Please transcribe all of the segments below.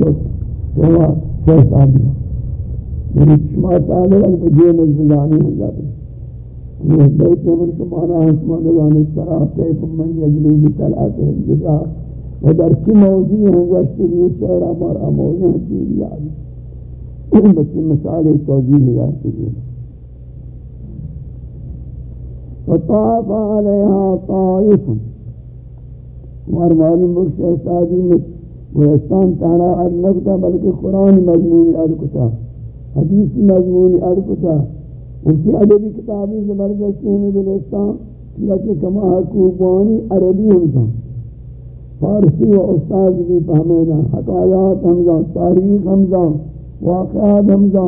تو سہ سال میری شما تعالی اگر جے نجدانی ہو جاتے یہ بیت نمبر شمانا شما دلانی سراتے من یجلو بتلاتے جدا و در چی موضوع ہیں، گوشتی یہ شہر ہمارا موضوع ہیں چیز یاد بچی مثال توجیح یاد کیجیے۔ فطاف علیہا طائف۔ ہمارا معلوم بخش احسادی میں گلستان تانا ارلب کا بلکہ قرآن مضمونی ارکتا حدیثی مضمونی ارکتا انچی عددی کتابی زبردستی ہمیں گلستان کیا کہ کما حقوقانی عربی ہمتا فارسی و استاذ بھی فہمینا حقایات ہمزا تاریخ ہمزا واقعات ہمزا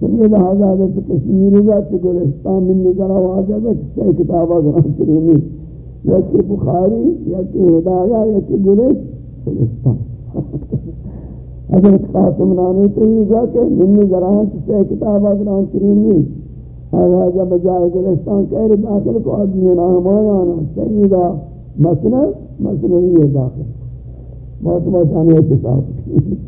سید حضرت کشمیر کا گلستان من نظر آوازہ کا چسے کتابہ گران کرینی یا کہ بخاری، یا کہ ہدایہ، یا کہ گلس گلستان حضرت قاسم نامی تو یہ گا کہ من نظر آوازہ چسے کتابہ گران کرینی آوازہ بجائے گلستان کہہ رہے داخل کو آدمی نام آیانا سیدہ مسئلہ مسئلہ یہ داخل بہت بہت آنے اچھے صاحب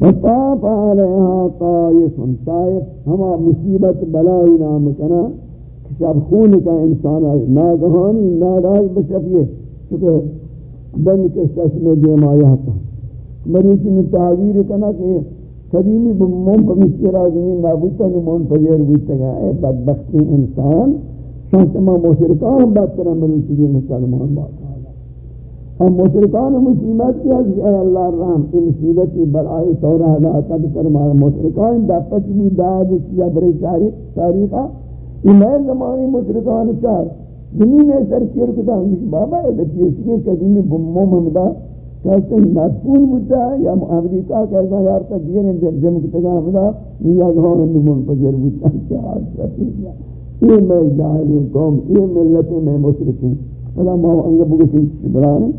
فطاف علیہا طائف طائف ہما مصیبت بلائی نام کنا شب خون کا انسان ہے ناگہانی نارائی بشفیے چکہ بن کے سس میں دیم آیا تھا مریچی نے تعبیر کنا کہ قدیمی بمون پر مچیرہ زمین نابوتا نمون پر یہ رویتا گیا اے بدبختی انسان شانچہ ما مشرکان بدتر مریچی کی مسلمان بات ہم مشرکان مصیبت کیا کہ اے اللہ رحم کی مصیبتی برائی تورا دا تب کر مارا مشرکان دا پچ بھی داد کیا برے چاری تاریخہ یہ میں زمانی مشرکان چار. زمین سر چیر کتا ہم بابا ہے بچی اس کے قدیمی بمو ممدہ کیسے مدفون بودتا ہے یا امریکہ کہتا کیسا یارتا دیر اندر جمع کتا گا ہمدہ یا گھان نمون پجر بودتا کیا آج رفی گیا یہ میں جاہلی قوم، یہ ملت میں مشرکین۔ فلا ما انگا بگشی برانے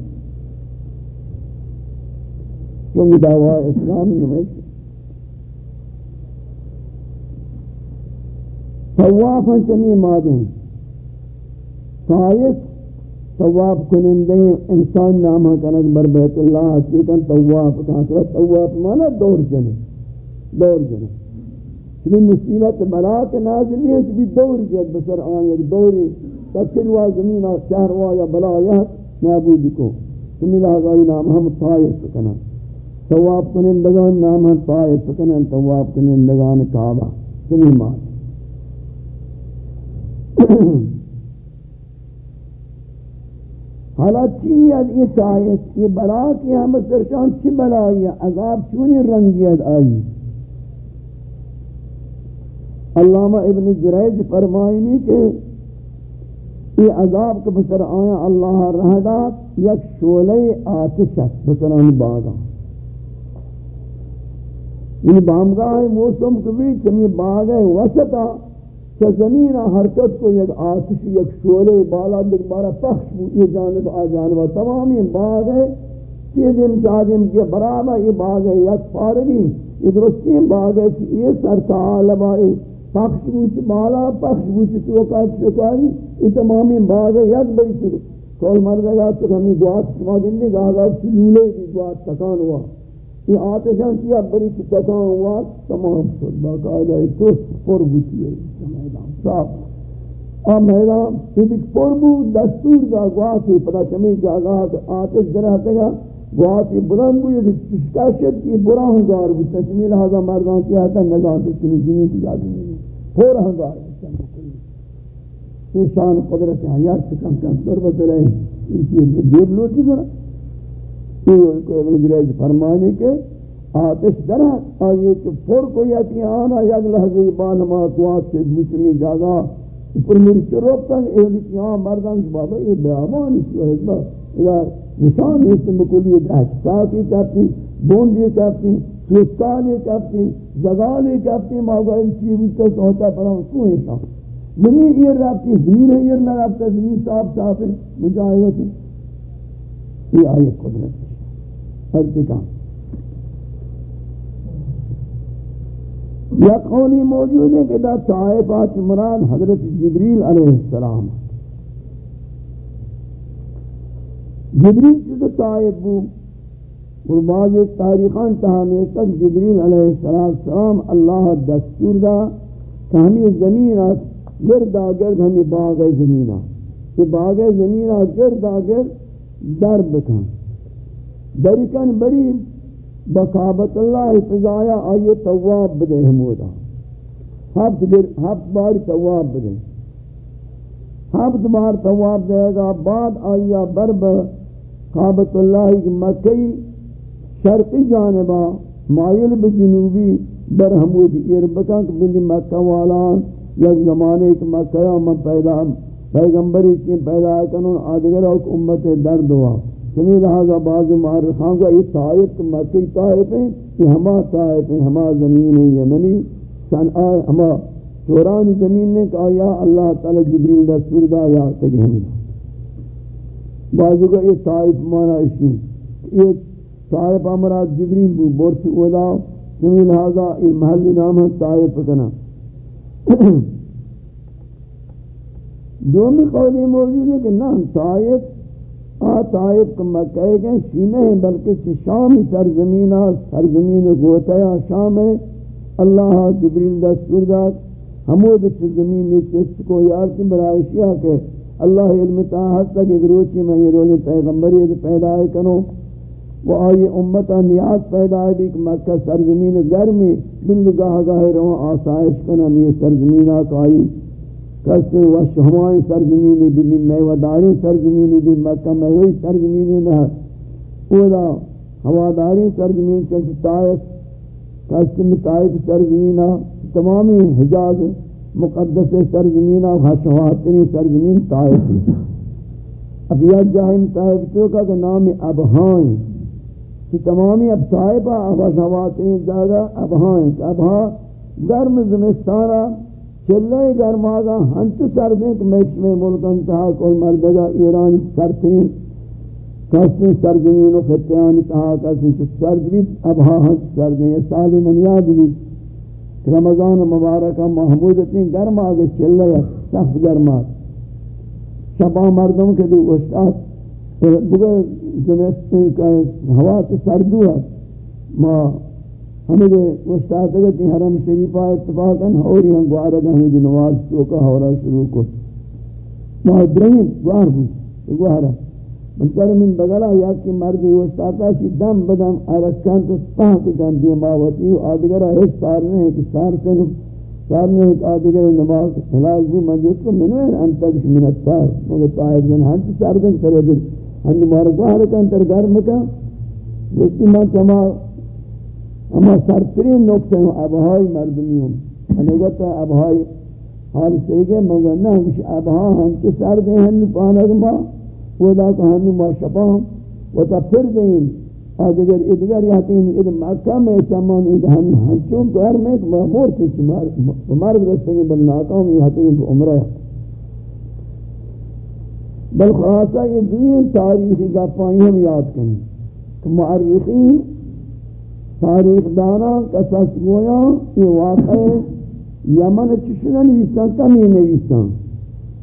چونکہ دعوی اسلامی ہے توافا چمی مادیں۔ طائف طواف کنندے انسان نامہ کنک بر بیت اللہ حقیقا طواف کانسرہ طواف مانا دور جنے دور جنے۔ چلی مصیبت بلا کے نازل ہے چلی دور جد بسر آن یک دوری، تکل وا زمین چہر وا یا بلایات نابود کو۔ چمی لہذا نام ہم طائف کنک تواب کنندگان نام طائف کنن تواب کنندگان کعبہ، چنی مات حالا چی از یہ طائف یہ بلا کی ہم سرچان چی بلائی ہے عذاب چونی رنگیت آئی؟ علامہ ابن جریج فرمائنی کہ یہ عذاب کے بسر آیا اللہ رہدات یک شولے آتشت بسران باغا یہ بامگاہ موسم کبھی چمی باغ وسطا. چا زمین حرکت کو یک آتش، یک شولے بالا دیکھ پخش بو یہ جانب آ جانب تمامی باغ ہے. چیزم چادم کے برابر، یہ باغ ہے. یک فارغی. یہ درستی باغ ہے یہ سر سرطا لبائی پخش بو چی بالا، پخش بو چی توقات شکاری یہ تمامی باغ ہے. یک بڑی چلو کول مردے گا تو ہمیں دعات شما گندے گا گا چلولے بھی دعات تکان ہوا. یہ آتشان کیا بڑی کتکان ہوا. تمام شد. باقاعدہ ایک تو قربو کیے میدان صاف آ میدان ایک قربو دستور دا گواتی پتا چمی جاگا آتش درہتے گا گواتی بلند بو یہ چشکا شد کی برا ہنگار بوتا چمی لہذا مردان کیا تھا نگان سے چمی جنی کی جاتی نہیں پھور ہنگار یہ شان قدرت حیات سے کم کم سر بدلے یہ چیز دیب لوٹی ذرا یہ کوئی فرمانے کے آتش درہ آئیے تو پھر کوئی اتی آنا یک لحظی بان ما قوات سے دوچنی جاگا پر میری چروب تک ایلی کی آن مردان کی بابا، یہ بیامانی چو ہے با یا نشان اس مکلی دہشتاکی کپتی بوندی کپتی سوچکانی کپتی زگانی کپتی ماغا ان چیزی سوتا پران کو نشان زمین یہ رابطی، زمین ہے، یہ رابطہ، زمین صاف صاف ہے، مجاہد ہے یہ آئے قدرت کا یا قولی موجود ہے کہ دا طائفات مراد حضرت جبریل علیہ السلام جبریل چیز طائف بو، اور بعض تاریخان تہانے تک جبریل علیہ السلام اللہ دستور دا کہ ہمیں زمین گردا گرد ہمیں باغ زمین کہ باغ زمین گردا گرد در بکن بریکن بری بقابت اللہ فضایا آئیے تواب بدے ہمودا ہفت گر ہفت بار تواب بدے۔ ہفت بار تواب دے گا، بعد آئیا برب قابت اللہ کی مکئی شرقی جانبا، مائل بجنوبی بر حمود اربکا کہ بلی مکہ والان یک زمانے ایک مکہ من پیدا، پیغمبری چین پیدا کنون، آدگر اوک امت درد ہوا۔ سمی لہذا بعض معرخان کو یہ طائف مکی طائف ہیں کہ ہما طائف ہیں ہما زمین یمنی سن ہما چورانی زمین نے کہا، یا اللہ تعالی جبریل دستور دا، یا تک ہم بعض کو یہ طائف مانا اشین یہ طائف امرات جبریل بو بورچ اولا۔ سمی لہذا یہ محلی نام ہے طائف کنا۔ دومی قولی موجود ہے کہ نام طائف آ طائف کا مکہ گئے شینے ہیں، بلکہ شامی سرزمین سرزمین گوتیا شام ہے۔ اللہ جبریل دستور داد۔ ہمود زمین نیچے کو یارتی برائشیہ کہ اللہ علم تاہت تک ایک روچی میں یہ رولی پیغمبری پیدا کروں وہ آئی امتا نیاز پیدا ہے کہ مکہ سرزمین گرمی بند گاہ گاہ رہوں آسائش کنم، یہ سرزمین آئی کسے و شہمائیں سرزمینی بھی بھی میوہ سرزمینی بھی، مکہ میوہی سرزمینی نہ۔ اولا ہواداری سرزمین کسی طائف، کسی مطائف سرزمینہ تمامی حجاز مقدس سرزمینہ و حشواتنی سرزمین طائف۔ اب یہ جاہم طائف تو کا کہ نام ابہائیں، کہ تمامی اب صاحبہ حشواتنی جاگہ ابہائیں۔ ابہا گرم زمستانہ چلے گرم آگا ہنچ سردیں کہ میکس میں ملک انتہا کوئی مردگا ایران سر سرترین کسی سرزمین و خطیانی تہا کسی سرد بھی ابہا ہنچ سردیں یہ سالی من یاد بھی۔ رمضان مبارکہ محمود اتنی گرم آگے چل رہے سخت گرم آگے شبہ مردم کے دو اشتاد بگر زمستی کا ہوا تو سردو ہے۔ ما ہمیں دے اشتاد اگر حرم شریفہ اتفاقا ہوری ہم گوارا ہمیں دی نواز چوکا ہورا شروع کو۔ ما درین گوار بود گوارا منتر من بغلا یا کہ مردی وستاتا کی دم بدم ارکان تو پاک جان دی ماوتی آدگر ہے سار نے کہ سار سے سار نے ایک آدگر نماز حلال بھی منجوس کو۔ منو انت من الطاہر مگر طاہر جن ہن سار دن کرے دن۔ ہن مار باہر کا انتر گھر میں کا وقتی ما چما اما سرترین نقطہ ابہائی مردمی ہوں انگتا ابہائی حال سے گئے مگر نہ ابہا ہم تو سر دیں ہن پانک ماں خدا کو ہم ما شفا و تا پھر دیں اگر ادگر یاتین اد مکہ میں تمام اد ہم ہنچوں گھر میں مامور تھی مار مار رسے بن ناکام یاتین عمرہ بل خلاصہ یہ دین تاریخی کا پائیں ہم یاد کریں کہ معرخین تاریخ دانا قصص گویا یہ واقع یمن چشنن نویسان کمی نویسان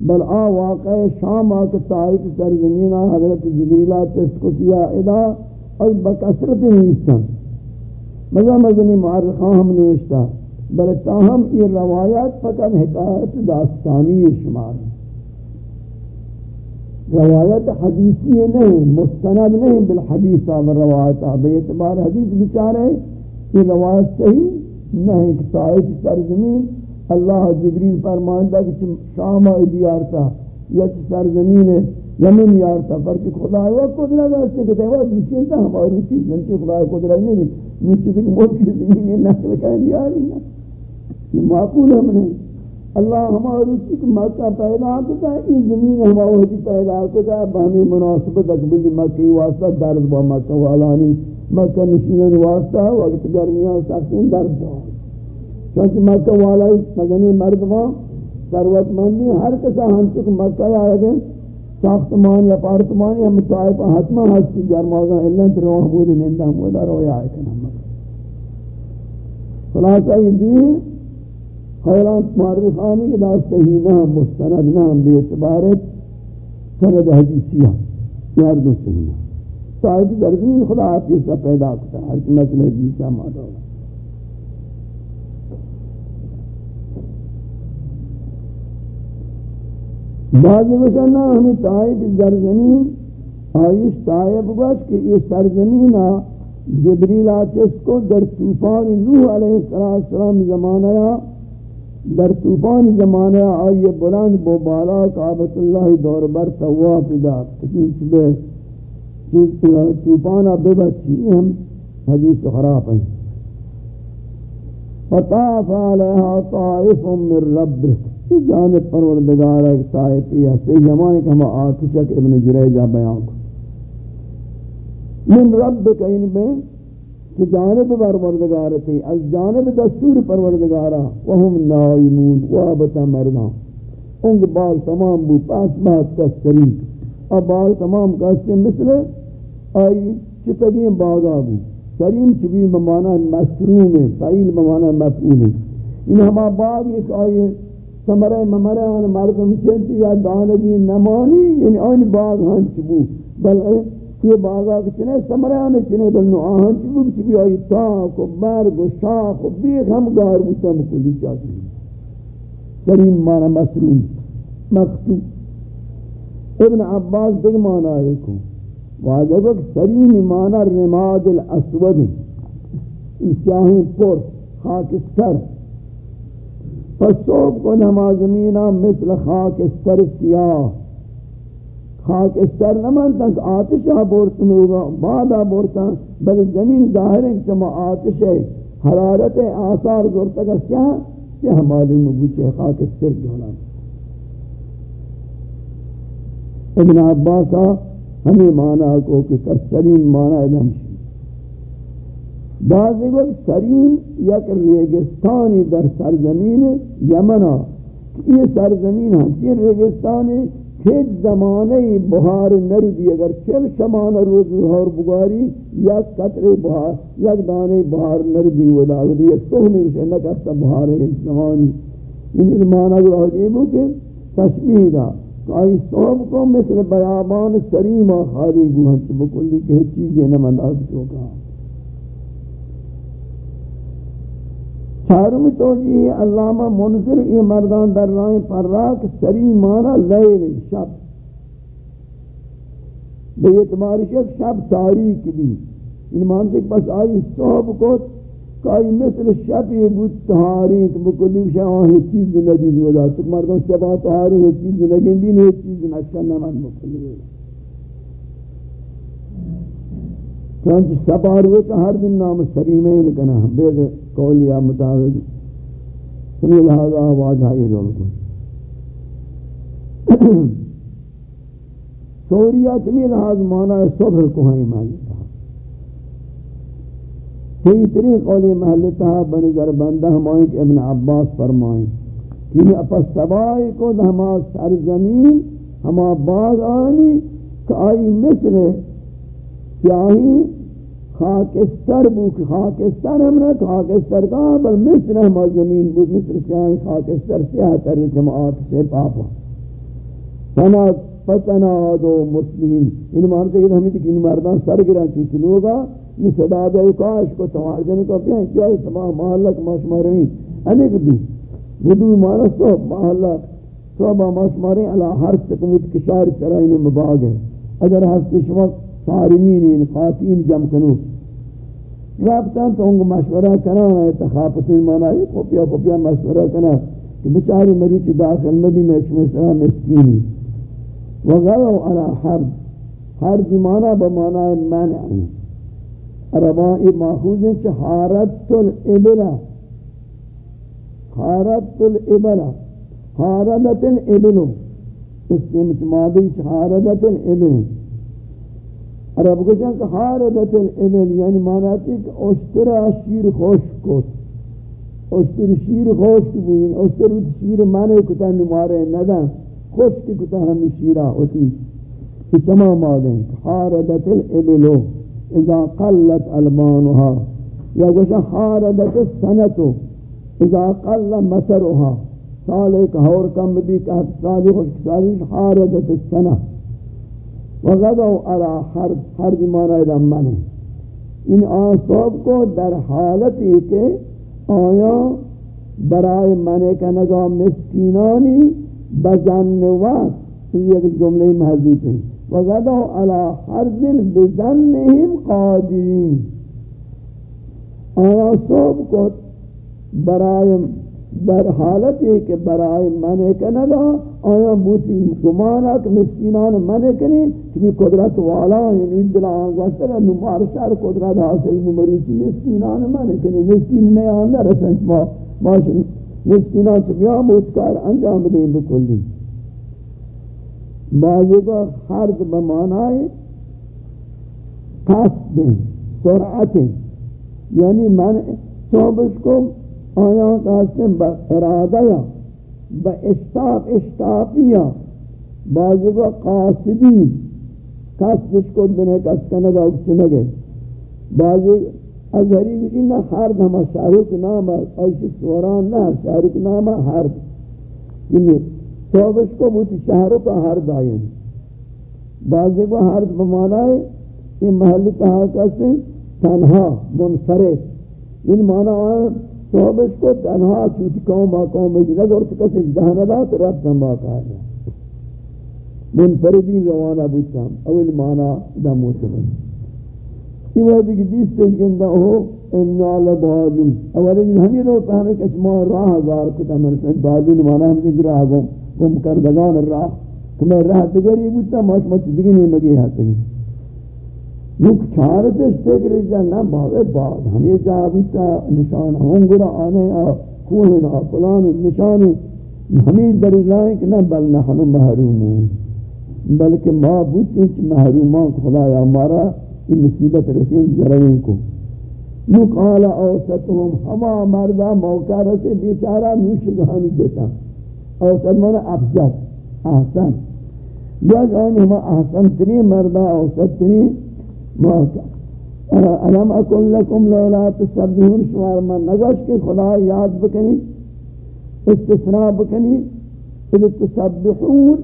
بل آ واقع شام آکے طائف سرزمینہ حضرت جلیلہ تسکتیا ادا اور بکثرت نیستن مزا مزنی معرخان ہم نوشتا بل تاہم یہ روایات فقط حکایت داستانی شمار. روایت حدیثی نہیں، مستند نہیں بالحدیث آور روایت بے اعتبار حدیث بچارے یہ روایت صحیح نہیں کہ طائف سرزمین اللہ جبریل فرماندا کہ شام دیار تھا یا سرزمین زمین یار تھا پر کہ خدا وہ قدرت ہے اس نے کہ وہ بیچیں تھا ہماری چیز جن کی خدا قدرت نہیں نیچے سے موت کی زمین نقل کر دیا نہیں یہ معقول ہم نے اللہ ہماری چیز مکہ پیدا کرتا ہے یہ زمین ہماری پیدا کرتا ہے بہمی مناسبت اکبلی مکی واسطہ درد با مکہ والانی مکہ نشینن واسطہ وقت گرمیاں سختین درد جوان چونکہ مکہ والائی مدنی مردمہ ثروت مندی ہر کسا ہم چک مکہ آئے گئے ساختمان یا پارتمان یا مطائفہ حتمہ ہستی گرمازہ اللہ تر روح بود نندہ مولا رویا آئے کنا مکہ۔ خلاصہ یہ دی خیرات معرفانی کے داست ہی نام، مستند نام بے اعتبارت سرد حدیثیہ یار دو صحیح صاحب درزمین خدا آپ یہ سب پیدا کرتا ہے ہر کی مسئلہ جیسا مادا ہوگا بعضی وشنا ہمیں طائب در زمین آئیش طائب باش کہ یہ سرزمین جبریل آچس کو در طوفان نوح علیہ السلام زمانہ در طوفان زمانہ آئیے بلند بو بالا کعبت اللہ دور بر تواف دا کسی طوفان بے بچی ہم حدیث خراب ہیں فطاف علیہا طائف من ربک جانب پروردگار ایک طائفی ہے صحیح ہمانے کہ ہم آتشک ابن جریجہ بیان کو من ربک یعنی ان میں کہ جانب پروردگار تھی از جانب دستور پروردگارا وہم نائمون وابتا مردان. انگ بال تمام بو پاس بات کس سریم اب بال تمام کس مثل آئی چتگیم باغا بو سریم چبی بمانا مسروم ہے فعیل بمانا مفعول ہے ان ہما باغ ایک آئی سمرے ممرے آن مردم چنت یا دانگی نمانی یعنی آن باغ ہنچ بو بل یہ باغا چنے سمرے آنے چنے بل نو آہن چی بو چی بھی آئی تاک و برگ و شاخ و بیخ ہم گار بوتا مکلی چاہتی سریم مانا مسروم مختو ابن عباس دیکھ مانا ہے کو. واجہ کو سریم مانا رماد الاسود. سیاہیں پر، خاکستر. فصوب کو نما زمینہ مثل خاکستر سیاہ خاک خاکستر نمان تک آتشہ بورتن ہوگا بعدا بورتن بل زمین ظاہر ہے کہ آتش ہے، حرارت آثار زورتا کا کیا سیاہ معلوم بوچے خاکستر جونا ابن عباسہ ہمیں مانا کو کہ سرین مانا ادھم شی بعضی وقت سرین یک ریگستانی در سرزمین یمنا یہ سرزمین ہم ریگستانی؟ کھیت زمانے بہار نردی اگر چل شمان روز بہار بگاری، یک قطر بہار یک دانے بہار نردی ودا دی یک سہنے وشے نکستا بہار زمانی. ان علمان اگر عجیبو کہ تشبیح دا. کائی صحب کو مثل بیابان سریم خالی گوہنچ بکلی کہ چیزیں نمند آگ چوکا چارمی توجیہ علامہ منظر یہ مردان در رائیں پر راک سری مانا لیل شب۔ بے اعتبار شک شب تاریک بھی۔ ان مانتے پس آئی صحب کو کائی مثل شب یہ بود تحاریک بکلی شاہ ہے چیز ندید ودا تو مردان شبہ تحاری ہے، چیز نگندین ہے، چیز نکشن نمان بکلی۔ ودا چونچہ سپار ہوئے کہ ہر دن نام سریمین کنا بے قول یا مطابق. سمی لہذا آواز آئی رول کو سوریا چمی لحاظ مانا ہے صبح کو ہیں محلتا صحیح ترین قولی محلتا بنظر بندہ ہمائیں کہ ابن عباس فرمائیں کہ اپا سبائی کو ہما سرزمین، ہما باغ آنی کہ آئی مثل سیاہی خاکستر بو کہ خاکستر ہم نے خاکستر کہا بل مصر ہم زمین بو مصر سیاہی خاکستر سیاہ تر جماعت سے پاپا فنا فتنا دو مسلمین. ان مانتے کہ ہمیں تک ان مردان سر گران چوچ لوگا یہ صدا دے کاش کو توار جن کو پیائیں کیا ہے سما محلک ماشمارین انیک دو. ودو مانا سو محلک سو با ماشمارین علا ہر سکمت کشار سرائن مباغ ہے اگر ہستی شما صارمین خاتین جمع کنو. رابطان تو انگو مشورہ کنا ہے تخاپتی مانا ہے پوپیا پوپیا مشورہ کنا کہ بچاری مریچ داخل نبی، میں اکشم سلام مسکینی. وغیرو علا حرد حرد مانا بمانا ہے منعی. عربائی ماخوذ ہیں چھ حارت الابلہ حارت الابلہ حاردت الابلو اس کے مچمادی چھ حاردت الابلہ عرب گوشن کہ حاردت الابل یعنی معنی کہ اشتر شیر خوش کت. اشتر شیر خوش کبین اشتر شیر معنی کتا نمارے ندن. خوش کی کتا ہم شیرہ ہوتی کہ چما مادیں حاردت الابلو اذا قلت البانها یا گوشن حاردت السنتو اذا قل مطرها سال ایک ہور کم بھی کہ سالی خوش، سالی حاردت السنہ وغدو على حرد حرد مانا ایدہ ہے ان آسوب کو در حالت ہے کہ آیا برائے منے کا نگاہ مسکینانی بزن وقت یہ جملے محضوب ہیں. وغدو على حرد بزنهم قادرین آیا صوب کو برائے در حالت ہے کہ برائے منے کندا، آیا بوتی گمانا کہ مسکینان منے کنی؟ کہ قدرت والا یعنی دل آنگوشتر ہے نمار شہر قدرت حاصل نمروچی مسکینان منے کنی. مسکین میں آنگا رسنچ ما باشن مسکینان چبیا موتکار انجام دیں بکلی بعضی کو حرد بمانائے قصد، سرعت. یعنی من صحبش کو آیا قاسم با ارادہ یا، با اشتاق اشتاقیہ بعضی کو قاسدی قصدش کو بنے کس کنگا اکچنگے بعضی ازہری بھی نہ حرد ہما شارک نام ایسی سوران نہ شارک نام حرد. یعنی صحبش کو بوتی شہرک حرد آئین بعضی کو حرد بمانا ہے یہ محل کہا کسی تنہا منفرد. ان معنی آئے صحبش کو تنہا چوتی قوم با قوم بجنگ اور کسی جہانا دا تو رب سنبا کہا گیا منفردین روانہ بودتا اول معنی دا موسمن یہ وقت کہ دیس تشکندہ ہو انا لبادون. اولی ہمیں روتا ہمیں کہ ما راہ ہزار کتا مرسل بادون معنی ہم دیکھ راہ گم کردگان راہ کہ راہ دگری بودتا ماش مچ دگی نہیں مگی ہاتے ہیں نوک چارتش فکر جا باوے بعد. ہم یہ جا نشان ہوں گرا آنے آ کوہن آ فلان نشان ہمیں در رائیں کہ نہ بل نحن محرومون. بلکہ ما بوتی چھ محرومان خدا یا ہمارا یہ مصیبت رسین ذرائیں کو. نوک آلا اوسطهم ہما مردہ موقع رسے بیچارہ نوشگانی دیتا اوسط مانا افضل، احسن. جاگ آنی ہما احسن تری مردہ اوسط تری علم اکن لکم لولا تسبیحون شمار من نگوش کہ خدا یاد بکنی استثناء بکنی اذ تسبیحون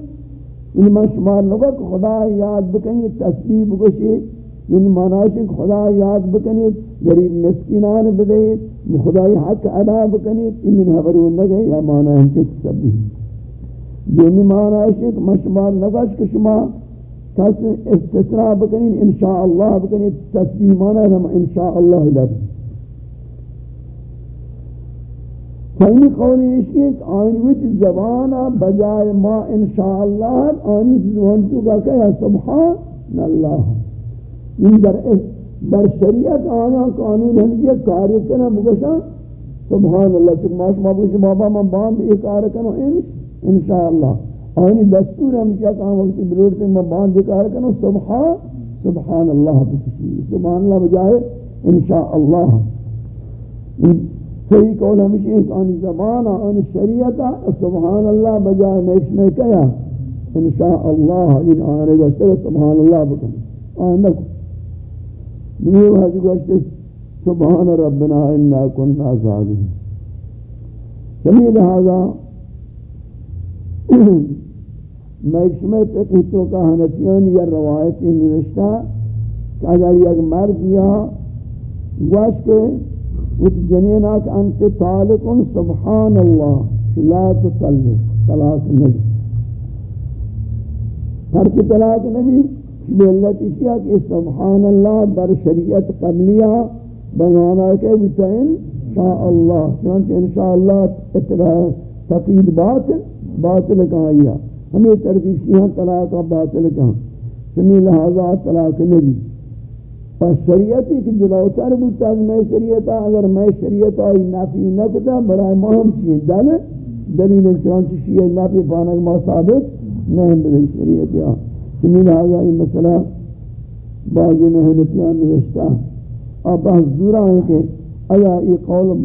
یعنی من شمار نگو کہ خدا یاد بکنی تسبیح بکشی یعنی معنی خدا یاد بکنی غریب مسکینان بدے خدای حق ادا بکنی من حبرون لگے یا معنی ہم چھ تسبیح. یعنی معنی کہ مشمار نگوش کہ شما کس استثناء بکنین انشاءاللہ بکنین تسبیح ہم انشاءاللہ لفظ صحیح قولی اشکی کہ آئینویت زبانا بجائے ما انشاءاللہ آئینویت زبان تو کا کہا سبحان اللہ ان در, در شریعت آیا قانون ہم یہ کاری کنا بگشا سبحان اللہ چک ماش ما بگشا بابا من باند ایک کار کنا انشاءاللہ. آنی دستور ہم کیا کہاں وقتی بلوڑتے ہیں میں باندھ دکھا رکھنا سبحان سبحان اللہ بکشی سبحان اللہ بجائے انشاءاللہ۔ صحیح قول ہمیشہ ہے آنی زبان، آنی شریعت، سبحان اللہ بجائے نیش میں کیا؟ انشاءاللہ ان آنے گوشتے سبحان اللہ بکشی آنے کو دوئے وحدی گوشتے سبحان ربنا انا کننا ظالم سمیل لہذا میں فقیتوں کا حنفیان یا روایتی نوشتا کہ اگر یک مرد یا گوش کے اس جنینا کہ انت طالقن سبحان اللہ، لا تطلق، طلاق نبی فرق طلاق نبی بلت اشیاء کہ سبحان اللہ در شریعت قبلیہ بنانا کہ بتائن شاء اللہ چونکہ انشاءاللہ اترا تقید باطل باطل کہا یا ہمیں ترتیب کی شیعہ طلاق باطل کہا سمی لہذا طلاق نبی اور شریعتی کی جلوتر بودتا کہ میں شریعتا اگر میں شریعتا آئی، نافی نکتا برای مہم چیئے۔ دل، دلیل چانچہ شیعہ نافی پانک ما ثابت نہیں بلک شریعتی آئی سمی لہذا یہ مسئلہ بعضی محنتیان نوشتا۔ اور بحث دورا ہے کہ ایا یہ قول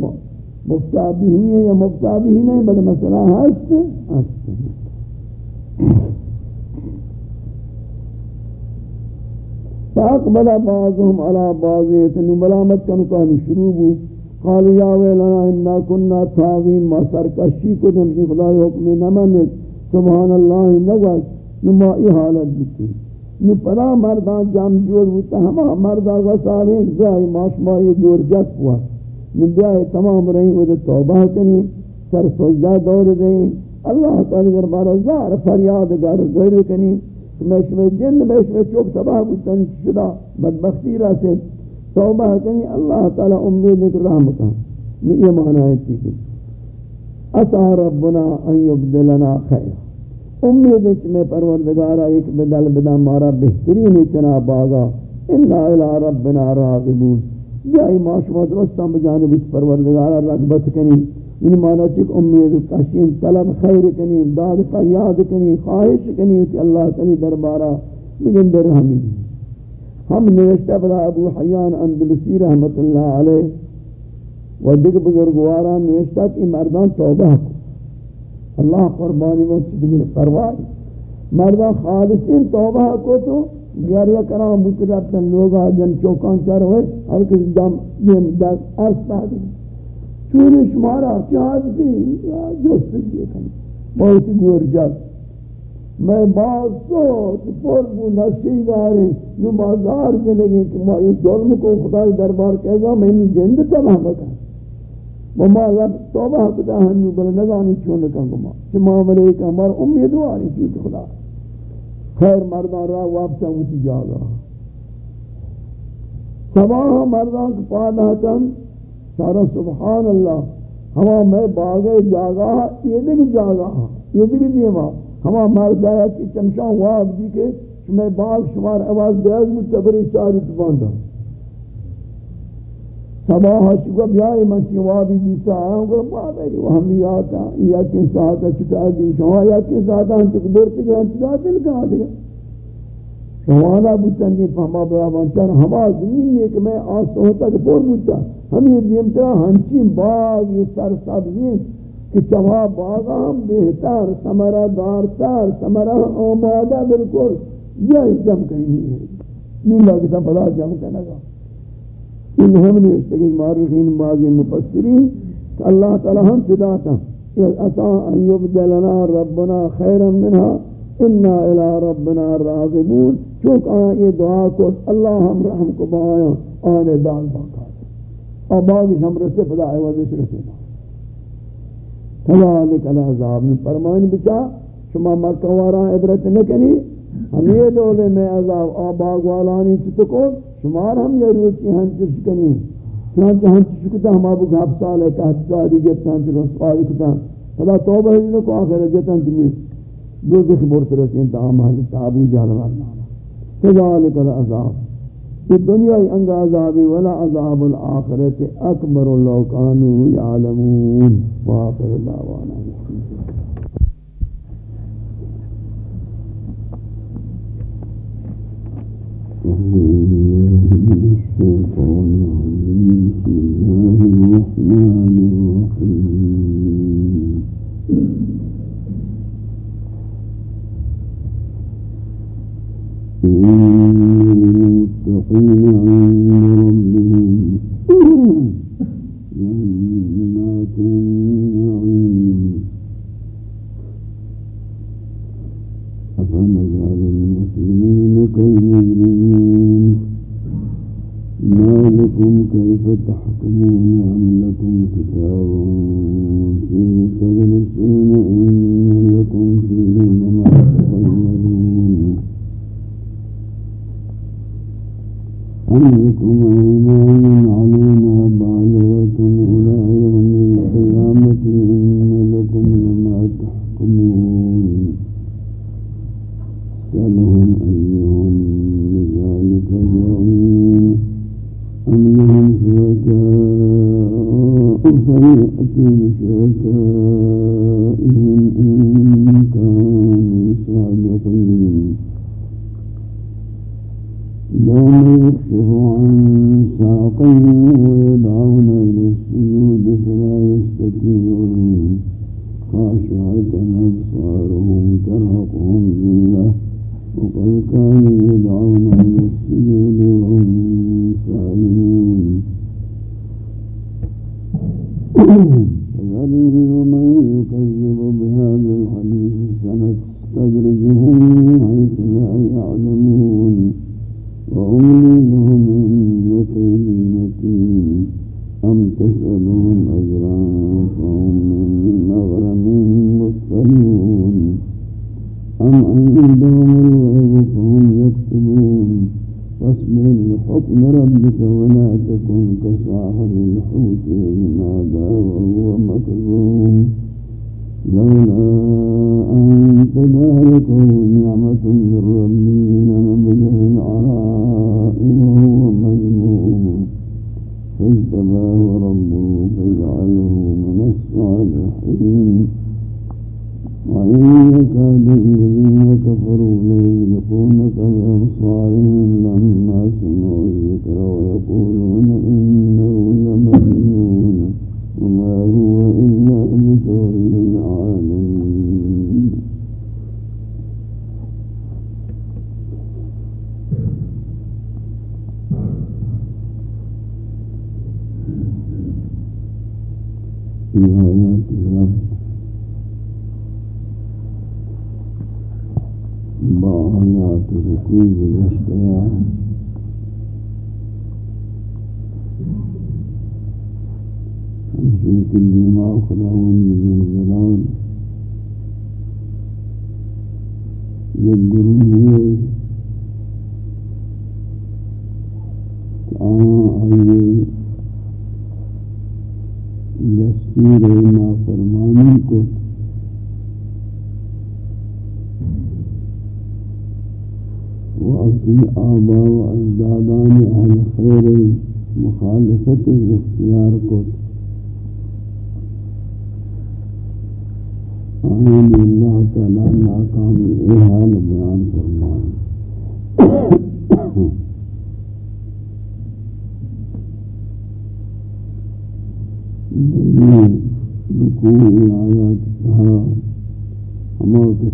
مفتا بھی ہے یا مفتا بھی نہیں بل مسئلہ ہست ہست فاقبل بعضهم على بعض يتنو ملامت کنو کہنو شروع بو. قالوا یا ویلنا انا کننا تاغین ما سرکشی کو دم کی خدای حکم نمانت سبحان اللہ نگوز نما ای حالت بکی یہ پدا مردان جام جوڑ ہوتا ہما مردان وسالیں جائے ماشمائی دور جت ہوا یہ بیائے تمام رہیں وہ توبہ کنی، سر سجدہ دور دیں. اللہ تعالی دربارہ زار فریاد گر غیر کنی. میں شمی جن میں شمی چوک تباہ بودتن شدا بدبختی را سے توبہ کنی، اللہ تعالی امید ایک رحمتا یہ معنی ہے تھی اسا ربنا ان یبدلنا خیر۔ امید ہے میں پروردگارا ایک بدل بدا مارا بہترین چنا باغا انا الى ربنا راغبون۔ جائی معاشمات رستان بجانب اس پروردگارا رغبت کنی۔ ان مانا چک امید کشین طلب خیر کنی داد فریاد کنی خواہش کنی کہ اللہ تعالی دربارہ بگن در ہمیں ہم نوشتہ بلا ابو حیان اندلسی رحمت اللہ علیہ و دیکھ بزرگواران نوشتہ کہ مردان توبہ کو اللہ قربانی وہ چکمی پروائی مردان خالصین توبہ کو تو گیاریا کرام بکر ربتن لوگا جن چوکان چار ہوئے ہر کس جم جم دست ارس پہدی چون شمارا چاہت سی جست یہ کنی بہت گور جد میں باز سوت، پر بو نقشی داری جو بازار کے لگے کہ میں یہ ظلم کو خدای دربار کہے گا، میں نے جند تمام بکا۔ وما رب توبہ کتا ہنو بل نگانی چون کن گما چھ معاملے کا ہمار امیدواری چیز خدا۔ خیر مردان را واپسا ہوتی جاگا۔ سباہ مردان کو پادہتن سارا سبحان اللہ ہما میں باغے جاگا یہ دیکھ جاگا یہ دیکھ دیما ہما مرد آیا کہ چمشان واب دی کے میں باغ شمار آواز دیاز متبری چاری تباندہ سباہ شکو بیائی من منچی وابی دیسا آیا آئیں گو بابی وہ ہمی آتا یا کن ساعتا چکا دی شما، یا کن ساعتا ہم تک بورتی گئے، ہم چکا دل کہا دیگا شوانا بوتن دی فہما بیابان چار ہما زمین ایک میں آسو ہوتا کہ پور بوتا۔ ہمیں دیمتا ہنچی باغ یہ سر سبزی کہ چوا باغ ہم بہتر، سمرہ دارتر، سمرہ آمادہ بالکل یہ جم کریں گے نہیں لگتا بلا جم کرنے گا ان ہم نے اس تکیج معرخین بعضی مفسرین کہ اللہ تعالی ہم صداتا اسا ان یبدلنا ربنا خیرا منها انا الى ربنا راغبون۔ چونکہ آیا یہ دعا کو اللہ ہم رحم کو بایا آنے دال باقا۔ اور باغی ہم رسے فدا عوضش رسے۔ دا کذالک العذاب۔ میں فرمائن بچا، شما مکہ وارا عبرت نکنی ہم یہ دولے میں عذاب آباغ والانی چتکو شمار ہم یہ روچی ہنچش کنی۔ چنانچہ ہنچش کتا، ہم ابو گھاب سال ہے کہ ساری گفتان چلو رسوائی کتا۔ فلا توبہ ہی کو آخر جتن تمی دو ذکر برت رسین تا آم حضرت ابو جہل اللہ کذالک العذاب۔ یہ دنیا ہی انگا عذاب ولا عذاب الاخرت اکبر لو کانوا یعلمون وآخر دعوانا. Mm-hmm. المتقين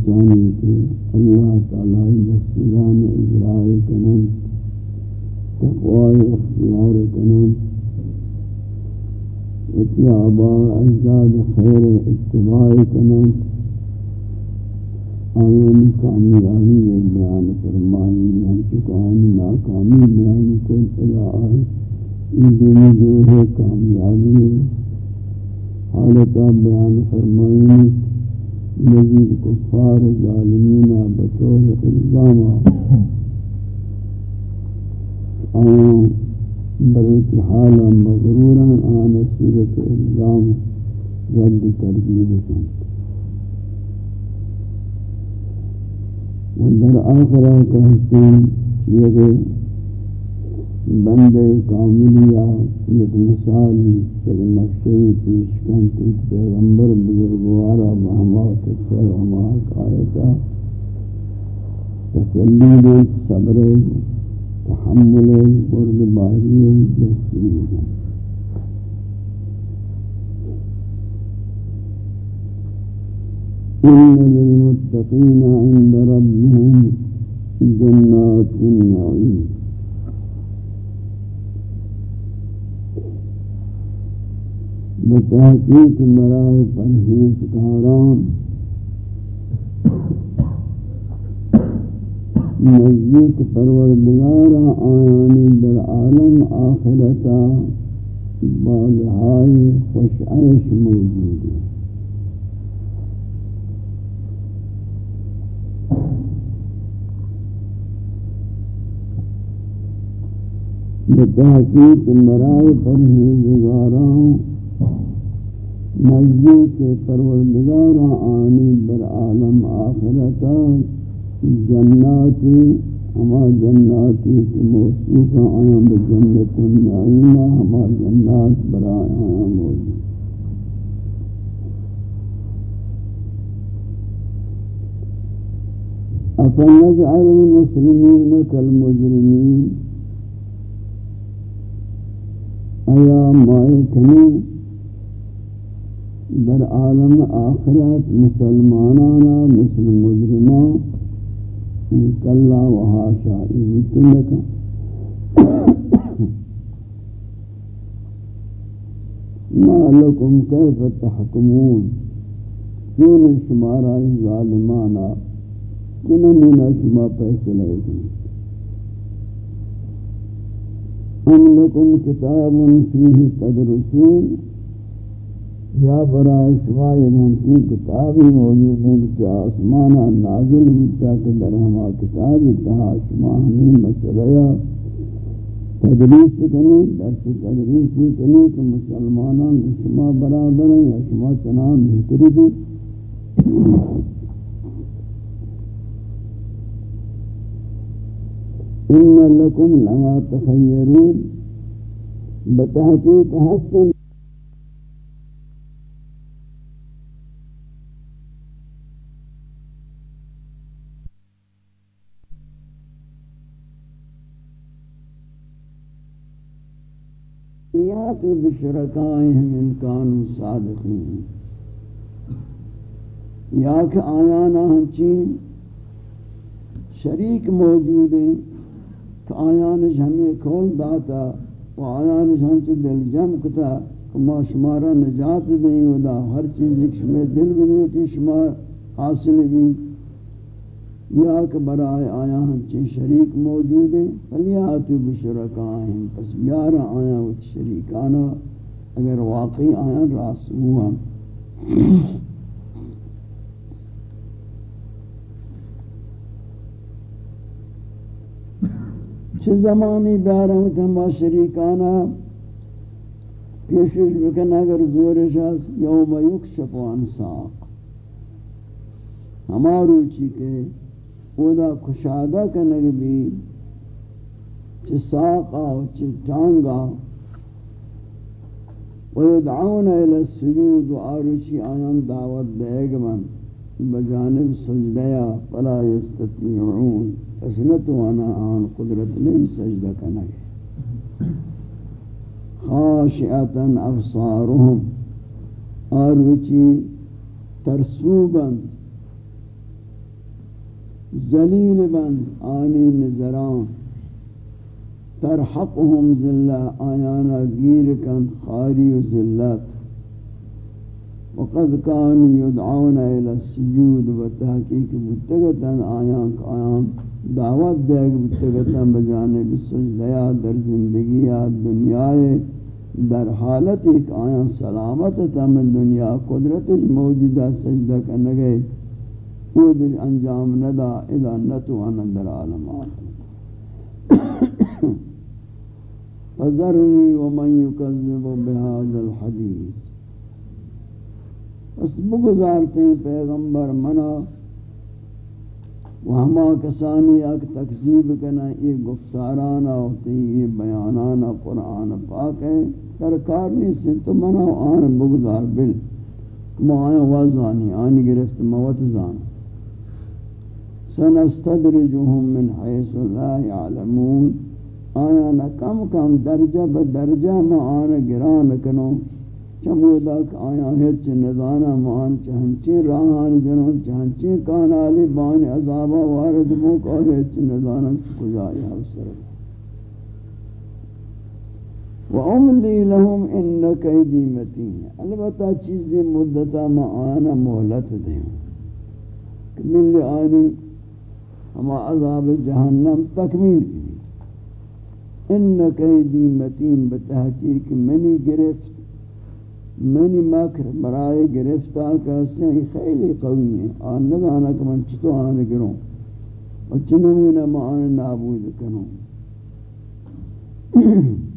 کسانی کے اللہ تعالی دستگان اجراء کنن، تقوی اختیار کنن۔ اتیابا اجداد خیر اتباع کنن۔ آیان کامیابی بیان فرمائی ہم چکان ناکامی بیان کن۔ الہی ان دینی جو ہے کامیابی، حالتا بیان فرمائی۔ مزید کفار ظالمین بطور الزام آن بلوت حالا مغرورا آن صورت الزام رد تربیب کن. و در آخرہ کا حسن چیئے بندے کاملیا ایک مثالی ایک نقشی پیش کن تو پیغمبر بزرگوارا بہما قصہ ہما آیتا. تسلی دے صبر تحمل برد باری جسی إن للمتقين عند ربهم جنات النعيم بتحقیق مرائے پرہیز کاران نزدیک پروردگارا آیانی در عالم آخرتا بالہائی خوش عیش موجود ہے بتحقیق مرائے پرہیزگاران نزدیک پروردگار آنی در عالم آخرتا جناتی ہما جناتی کی موسوق آیاں بجنت النعیمہ ہما جنات برای آیاں موجود. أفنجعل المسلمين كالمجرمين أيا ما يكنون در عالم آخرت مسلمانانا مثل مجرمان کلا و حاشا ایتنکا ما لکم کیف تحکمون؟ کیون شمارا ظالمانا کننینا شما فیصلہ کنی ام لکم کتاب فیہ تدرسون یا برای شما یہ کتابی موجود ہیں کہ آسمانا نازل ہوتا کہ در ہما کتاب اتہا شما ہمیں مسئلہ تدریس کریں درس تدریس کریں کہ مسلمانان شما برابر ہیں یا شما چنان بہتری دی ان لکم لما تخیرون بتحقیق حسن یاتوا بشرکائهم ان كانوا صادقین۔ یا کہ آیانا ہمچین شریک موجود ہیں کہ آیانش ہمیں کھول داتا و آیانش ہمچ دل جم کتا کہ ما شمارا نجات دیں ودا ہر چیز ایک شمار دل بنوٹی شمار حاصل بھی یا کہ برائے آیا ہم چین شریک موجود ہیں فلیاتو بشرکائیں پس بیارا آیا وہ شریکانا اگر واقعی آیا راس ہوا۔ چھ زمانی بیارا ہوتا ہم با شریکانا پیشش بکن اگر زورش ہے یوم یکشف عن ساق ہمارو چی کہ خدا کشادہ کنگ بھی چی ساقا و چی ٹانگا ویدعون الى السجود و آروچی آیان دعوت دیگ من بجانب سجدیا فلا یستطیعون فسنتو انا آن قدرت نہیں سجدہ کنگ خاشعتا افصارهم آروچی ترسوبند ذلیل بند آنی نظران ترحقهم ذلہ آیانا گیر کن، خاری و ذلت. وقد كانوا يدعون الى السجود وتحقیق بتگتن آیان آیان دعوت دیگ بتگتن بجانب سجدیا در زندگی دنیا در حالت ایک آیان سلامت تم دنیا قدرت موجودہ سجدہ کرنے گئے خود انجام ندا اذا نتو اندر عالمات. فذرنی ومن یکذب بهذا الحدیث. اس بگزارتے ہیں پیغمبر منا، و ہما کسانی اک تکذیب کنا، یہ گفتارانا ہوتی یہ بیانانا قرآن پاک ہے کرکار نہیں سے تو منا آن بگزار بل، ما آیا وازانی، آن گرفت موت زان سنستدرجهم من حيث لا يعلمون. آنا کم کم درجہ بدرجہ ما آنا گران کنو. چمودا کہ آیا ہچ نزانا مان چہنچی راہان جنو چہنچی کانالی بان عذابا وارد موک اور ہچ نزانا کجایا حسر وَأُمْلِي لَهُمْ إِنَّ كَيْدِي مَتِينَ. البتہ چیزیں مدتا ما آنا مہلت دیں. کہ ملی آنی ہما عذاب جہنم تکمیل کی ان قیدی متین بتحقیق منی گرفت، منی مکر برائے گرفتار کہتے ہیں خیلی قوی ہیں۔ آن ندانا کہ من چطو آن گروں اور چنمونا ما آن نابود کنوں۔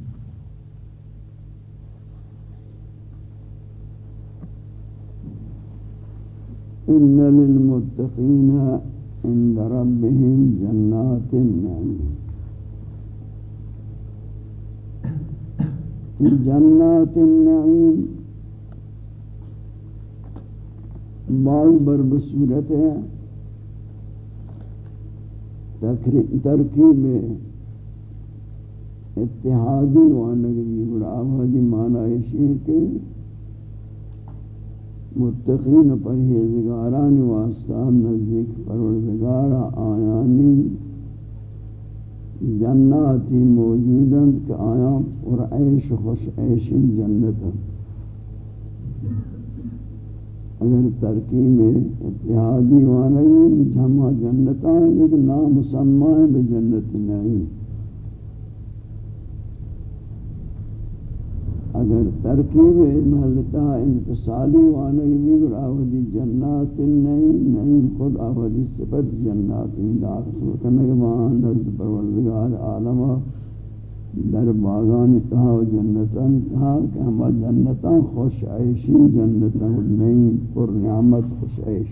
ان للمتقین عند ربهم جنات النعيم. جنات النعيم بعض بر بصورت ہے ترکیب اتحادی وانگی بڑا آبادی معنی ہے کہ متقین پرہیزگاران واسطہ نزدیک پروردگار آیانی جناتی موجودند کہ آیا اور عیش خوش عیش جنت اگر ترکیب اتحادی وانگی جمع جنتان، لیکن نام مسمع بجنت نہیں۔ اگر ترکیب محلتا انتصالی وانگی بیگر آودی جنات نئی نئی خود آودی صفت جنات دار سوکنگمان نزد پروردگار عالم در باغان اتحا و جنتان اتحا کہ ہما جنتان خوش عیشی، جنتان نئی پر نعمت خوش عیش.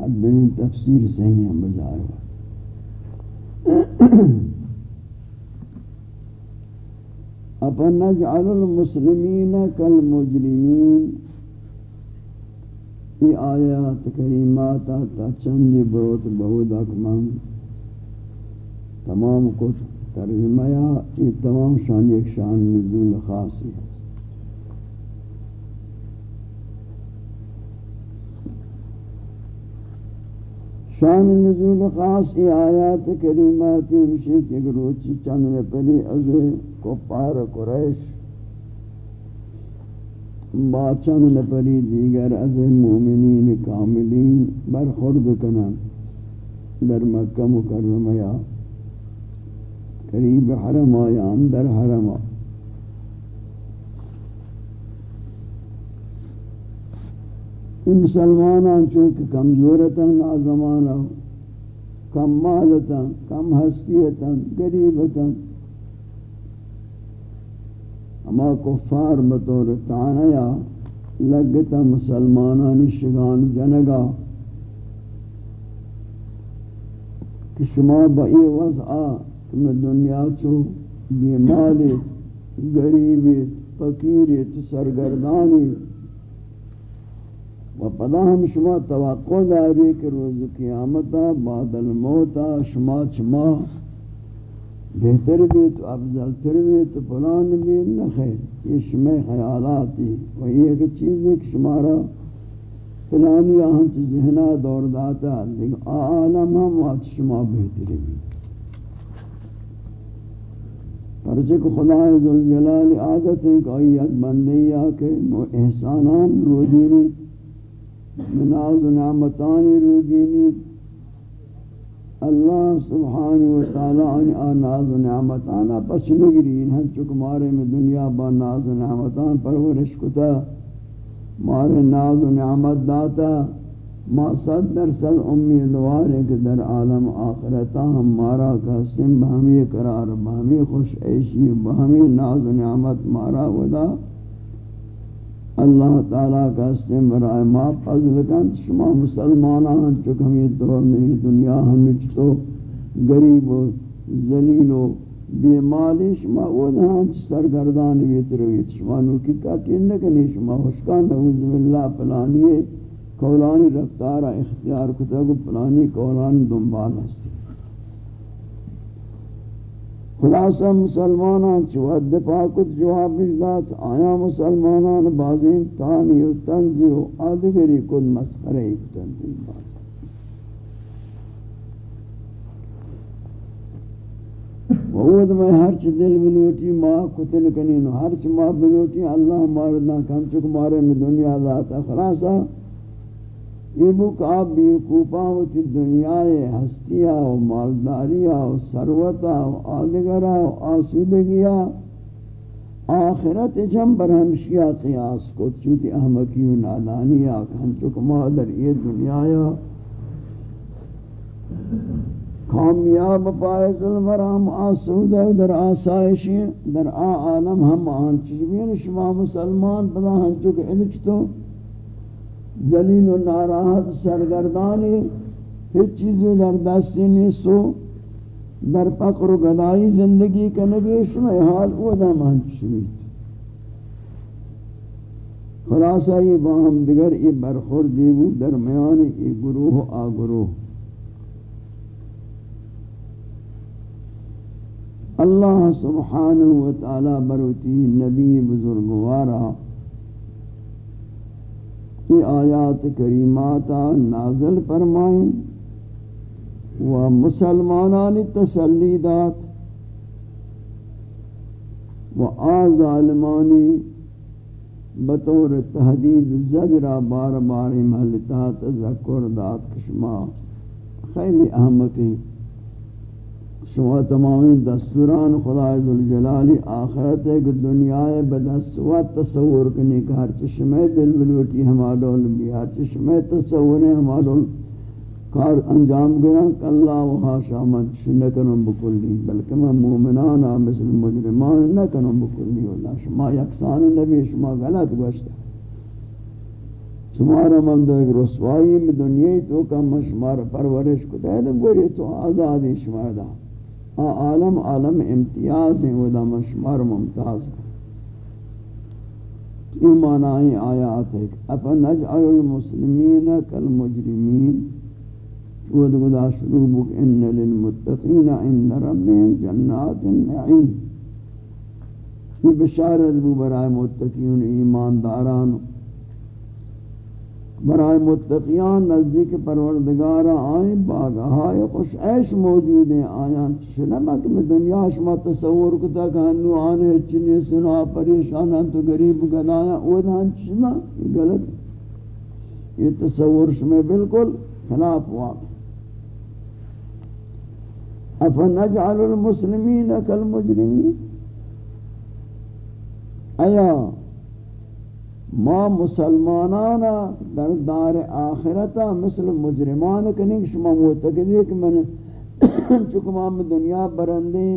الدنیا تفسیر صحیح ہم بجائے ہوئے افنجعل المسلمین کالمجرمین یہ آیات کریمات تا چند بروت بہود اکمان تمام کو ترجمہ یہ تمام شان ایک شان نزول خاصی ہے. شان نزول خاص ای آیات کریمات مشی کہ گروچی چند پری از کفار قریش با چند پری دیگر از مومنین کاملین برخورد کنن در مکہ مکرمہ یا قریب حرم یا اندر حرم این مسلمانان چونکہ کمزورتا نازمانا کم مالتا کم حسیتا گریبتا اما کفار بطور تعنیا لگتا مسلمانان شگان جنگا کہ شما با ای وضعا تم دنیا چو بیمالی گریبی فقیری سرگردانی و پدا ہم شما توقع داری کہ روز قیامتا بعد الموتا شما چما بہتر بھی تو افضل تر بھی تو پلان بھی نخیر یہ شما خیالاتی و یہ ایک چیز ہے کہ شمارا پلانی آہم چی ذہنہ دور داتا لیکن آلم ہم وقت شما بہتر بھی پرچہ کو خدا عزوجلال عادت ہے کہ آئی ایک بندی آکے احسانان روزی رو دینی مناز نعمتانی رو دینی اللہ سبحانہ وتعالی ان ناز نعمتانا پس نگرین. ہن چک مارے میں دنیا با ناز نعمتان پرورش کتا. مارے ناز نعمت داتا. ما صد در صد امیدوار ہے کہ در عالم آخرتا ہم مارا کا سم، بہمی قرار، بہمی خوش عیشی، بہمی ناز نعمت مارا ودا. اللہ تعالیٰ کا استم برائے ما فضل کن شما مسلمانان چکہ ہمیں دور میں دنیا ہنچ تو گریب و ذلیل و بے مالی شما ودہان سرگردان ویترویت شما نوکی کٹین نکنی شما حسکان نعوذ باللہ پلانی کولانی رفتارہ اختیار کتا کو پلانی کولانی دنبال ہستی۔ خلاصہ مسلمانان چوہد پاکت جواب اجداد آیا مسلمانان بازین تانی و تنزی و آدگری کد مسخرے اکتن دن بات وہود میں ہرچ دل بلوٹی ماں کتن کنین ہرچ ماں بلوٹی، اللہ ماردنا کم چک مارے میں دنیا ذاتا خلاصہ یہ بک آپ بھی کوپا ہوتی دنیا ہستیا و مالداریا و سروتا و آدگرا و آسودگیا آخرت جم پر ہمشیا قیاس کو چوتی احمقی و نادانیا ہم چک مادر یہ دنیا یا کامیاب پائز المرام آسود ہے، در آسائشی، در آ عالم ہم آن چیزیں شما مسلمان بلا ہم چک ادچتو ذلیل و ناراحت سرگردانی ہیچ چیزی در دستی نیستو در فقر و گدائی زندگی کنگی شما حال او دا شوید. خلاصہ یہ باہم دیگر یہ برخوردی بود در میان یہ گروہ آ گروہ اللہ سبحانہ وتعالی بروتی نبی بزرگوارا یہ آیات کریمات نازل فرمائیں۔ و مسلمانان تسلیدات و آظالمانی بطور تحدید زجرہ بار بار محلتا تذکر دات کشما خیلی احمقی۔ شما تمامی دستوران خدا ذوالجلالی آخرت ایک دنیا بدست و تصور کنی کہ ہر چشمہ دل بلوٹی ہمارول بھی ہر چشمہ تصور ہمارول کار انجام گنا کہ اللہ و حاشا من نکنم بکلی بلکہ من مومنانا مثل مجرمان نکنم بکلی. اللہ شما یکسان نبی، شما غلط گوشتا شمارا من دو ایک رسوائی میں دنیای تو کم شمار پرورش کو دے دے گوری تو آزادی شمار دا عالم عالم امتیاز ہیں وہ دا مشمار ممتاز ایمان آئی آیات ہے اپا نجعل المسلمین کالمجرمین۔ چود گدا شروع بک، ان للمتقین عند ربهم جنات النعیم۔ یہ بشارت بو برائے متقین ایمان داران برائے متقیان نزدیک پروردگار آئیں باغہائے خوش عیش موجود ہیں۔ آیاں شنمک میں دنیا شما تصور کتا کہ انو آنے چنی سنا پریشان ہیں، تو گریب گدایا اوہ شما یہ غلط۔ یہ تصور شما بالکل خلاف واقع افنجعل المسلمین کالمجرمین۔ ایا ما مسلمانانا در دار آخرتا مثل مجرمان کنی شما معتقدی کہ من چکم ہم دنیا برندیں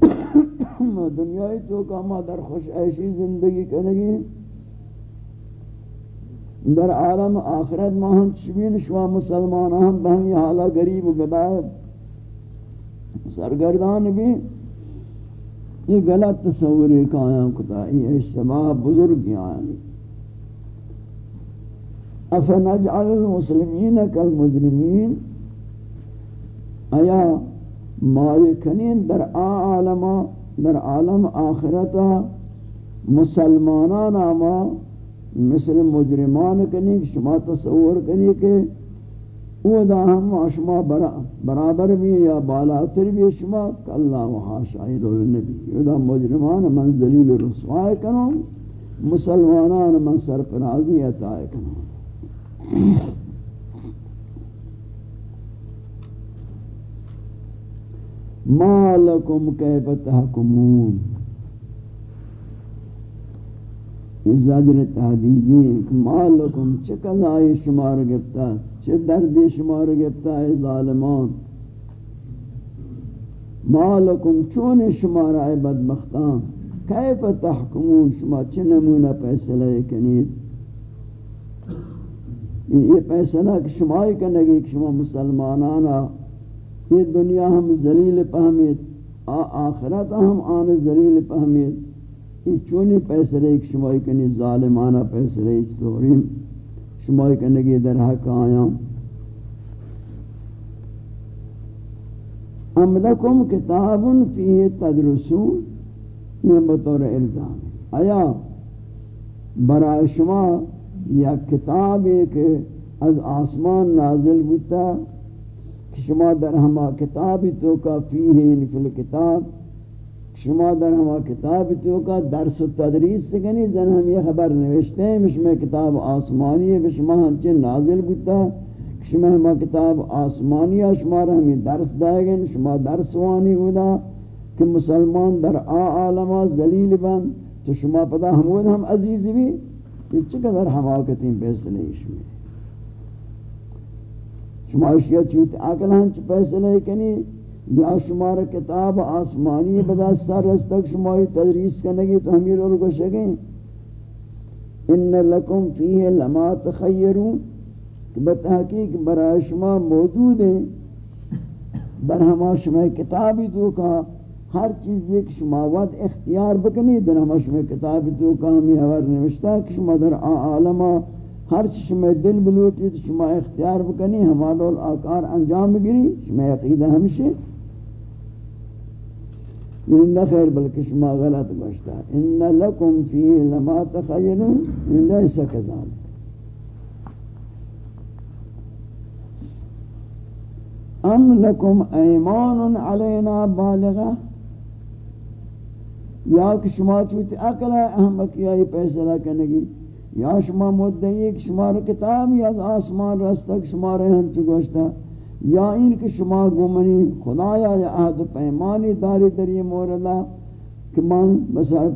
دنیای تو کہ ما در خوش عیشی زندگی کنگی در عالم آخرت ما ہم چبین شما مسلمان ہم بہمی حالا گریب و گدائب سرگردان بھی یہ غلط تصور ہے کہ آیا کتا یہ اجتماع بزرگ آیا افنجعل المسلمین کالمجرمین۔ آیا مالکنین در عالم در عالم آخرتا مسلمانان آما، مثل مجرمان کنی، شما تصور کنی کہ او دا ہم شما برابر بھی یا بالاتر بھی شما اللہ و حاشائی دول نبی۔ دا مجرمان من ذلیل رسوائے کنو مسلمانان من سرپرازی اتائے کنو ما لکم کیف تحکمون؟ یہ زجر تحدیدی ہے کہ ما لکم چکل آئی شمار گفتا چه دردی شما رو گفتا ہے ظالمان؟ مالکم چون شما را ای بدبختان؟ کیف تحکمون شما؟ چه نمونه پیسلہ کنید؟ یہ پیسلہ کہ شما ہی کنگی کہ شما مسلمانانا یہ دنیا ہم ذلیل پہمید آخرت ہم آن ذلیل پہمید یہ چونی پیسلہ کہ شما ہی کنید؟ ظالمانہ پیسلہ چطوریم؟ شما کنگی در حق آیا. ام لکم کتاب فیه تدرسون یہ بطور الزام. آیا برای شما یا کتاب ہے کہ از آسمان نازل بتا کہ شما در ہما کتابی تو کا فیه فی الکتاب. شما در ہما کتاب تو کا درس و تدریس سے کنی زن ہم یہ خبر نوشتے ہیں مشمع کتاب آسمانی ہے بشما ہنچے نازل بودتا شما ہما کتاب آسمانی ہے، شما رہ ہمیں درس دائے گئے، شما درس وانی ہودا کہ مسلمان در آ عالمہ ذلیل بند تو شما پدا ہمون ہم عزیز بھی۔ یہ چقدر حماقتیں پیسلے میں شما۔ اشیاء چوت عقل ہنچ پیسلے کنی یا شمار کتاب آسمانی بدا رستک شماری تدریس کرنگی تو ہمیں رول کو شکیں ان لکم فیہ لما تخیرون۔ کہ بتحقیق برای شما موجود ہیں۔ در ہما شما کتابی تو کا ہر چیز ایک شما ود اختیار بکنی، در ہما شما کتابی تو کا ہمیں حور نوشتا کہ شما در عالمہ ہر شما دل بلوٹی تو شما اختیار بکنی ہمارا آکار انجام گری، شما عقیدہ ہمشہ ان نخیر بلکہ شما غلط گوشتا. إن لکم فیه لما تخیلون لیس کذالک. ام لکم ایمان علینا بالغا؟ یا کہ شما چوتی عقل احمد کیا یہ پیسلہ کنگی یا شما مدعی کہ شما کتاب یا آسمان رستک شما رہن چو گوشتا. یا این کہ شما گمنی خدایا یا عہد پیمانی داری در یہ موردہ کہ من مثلا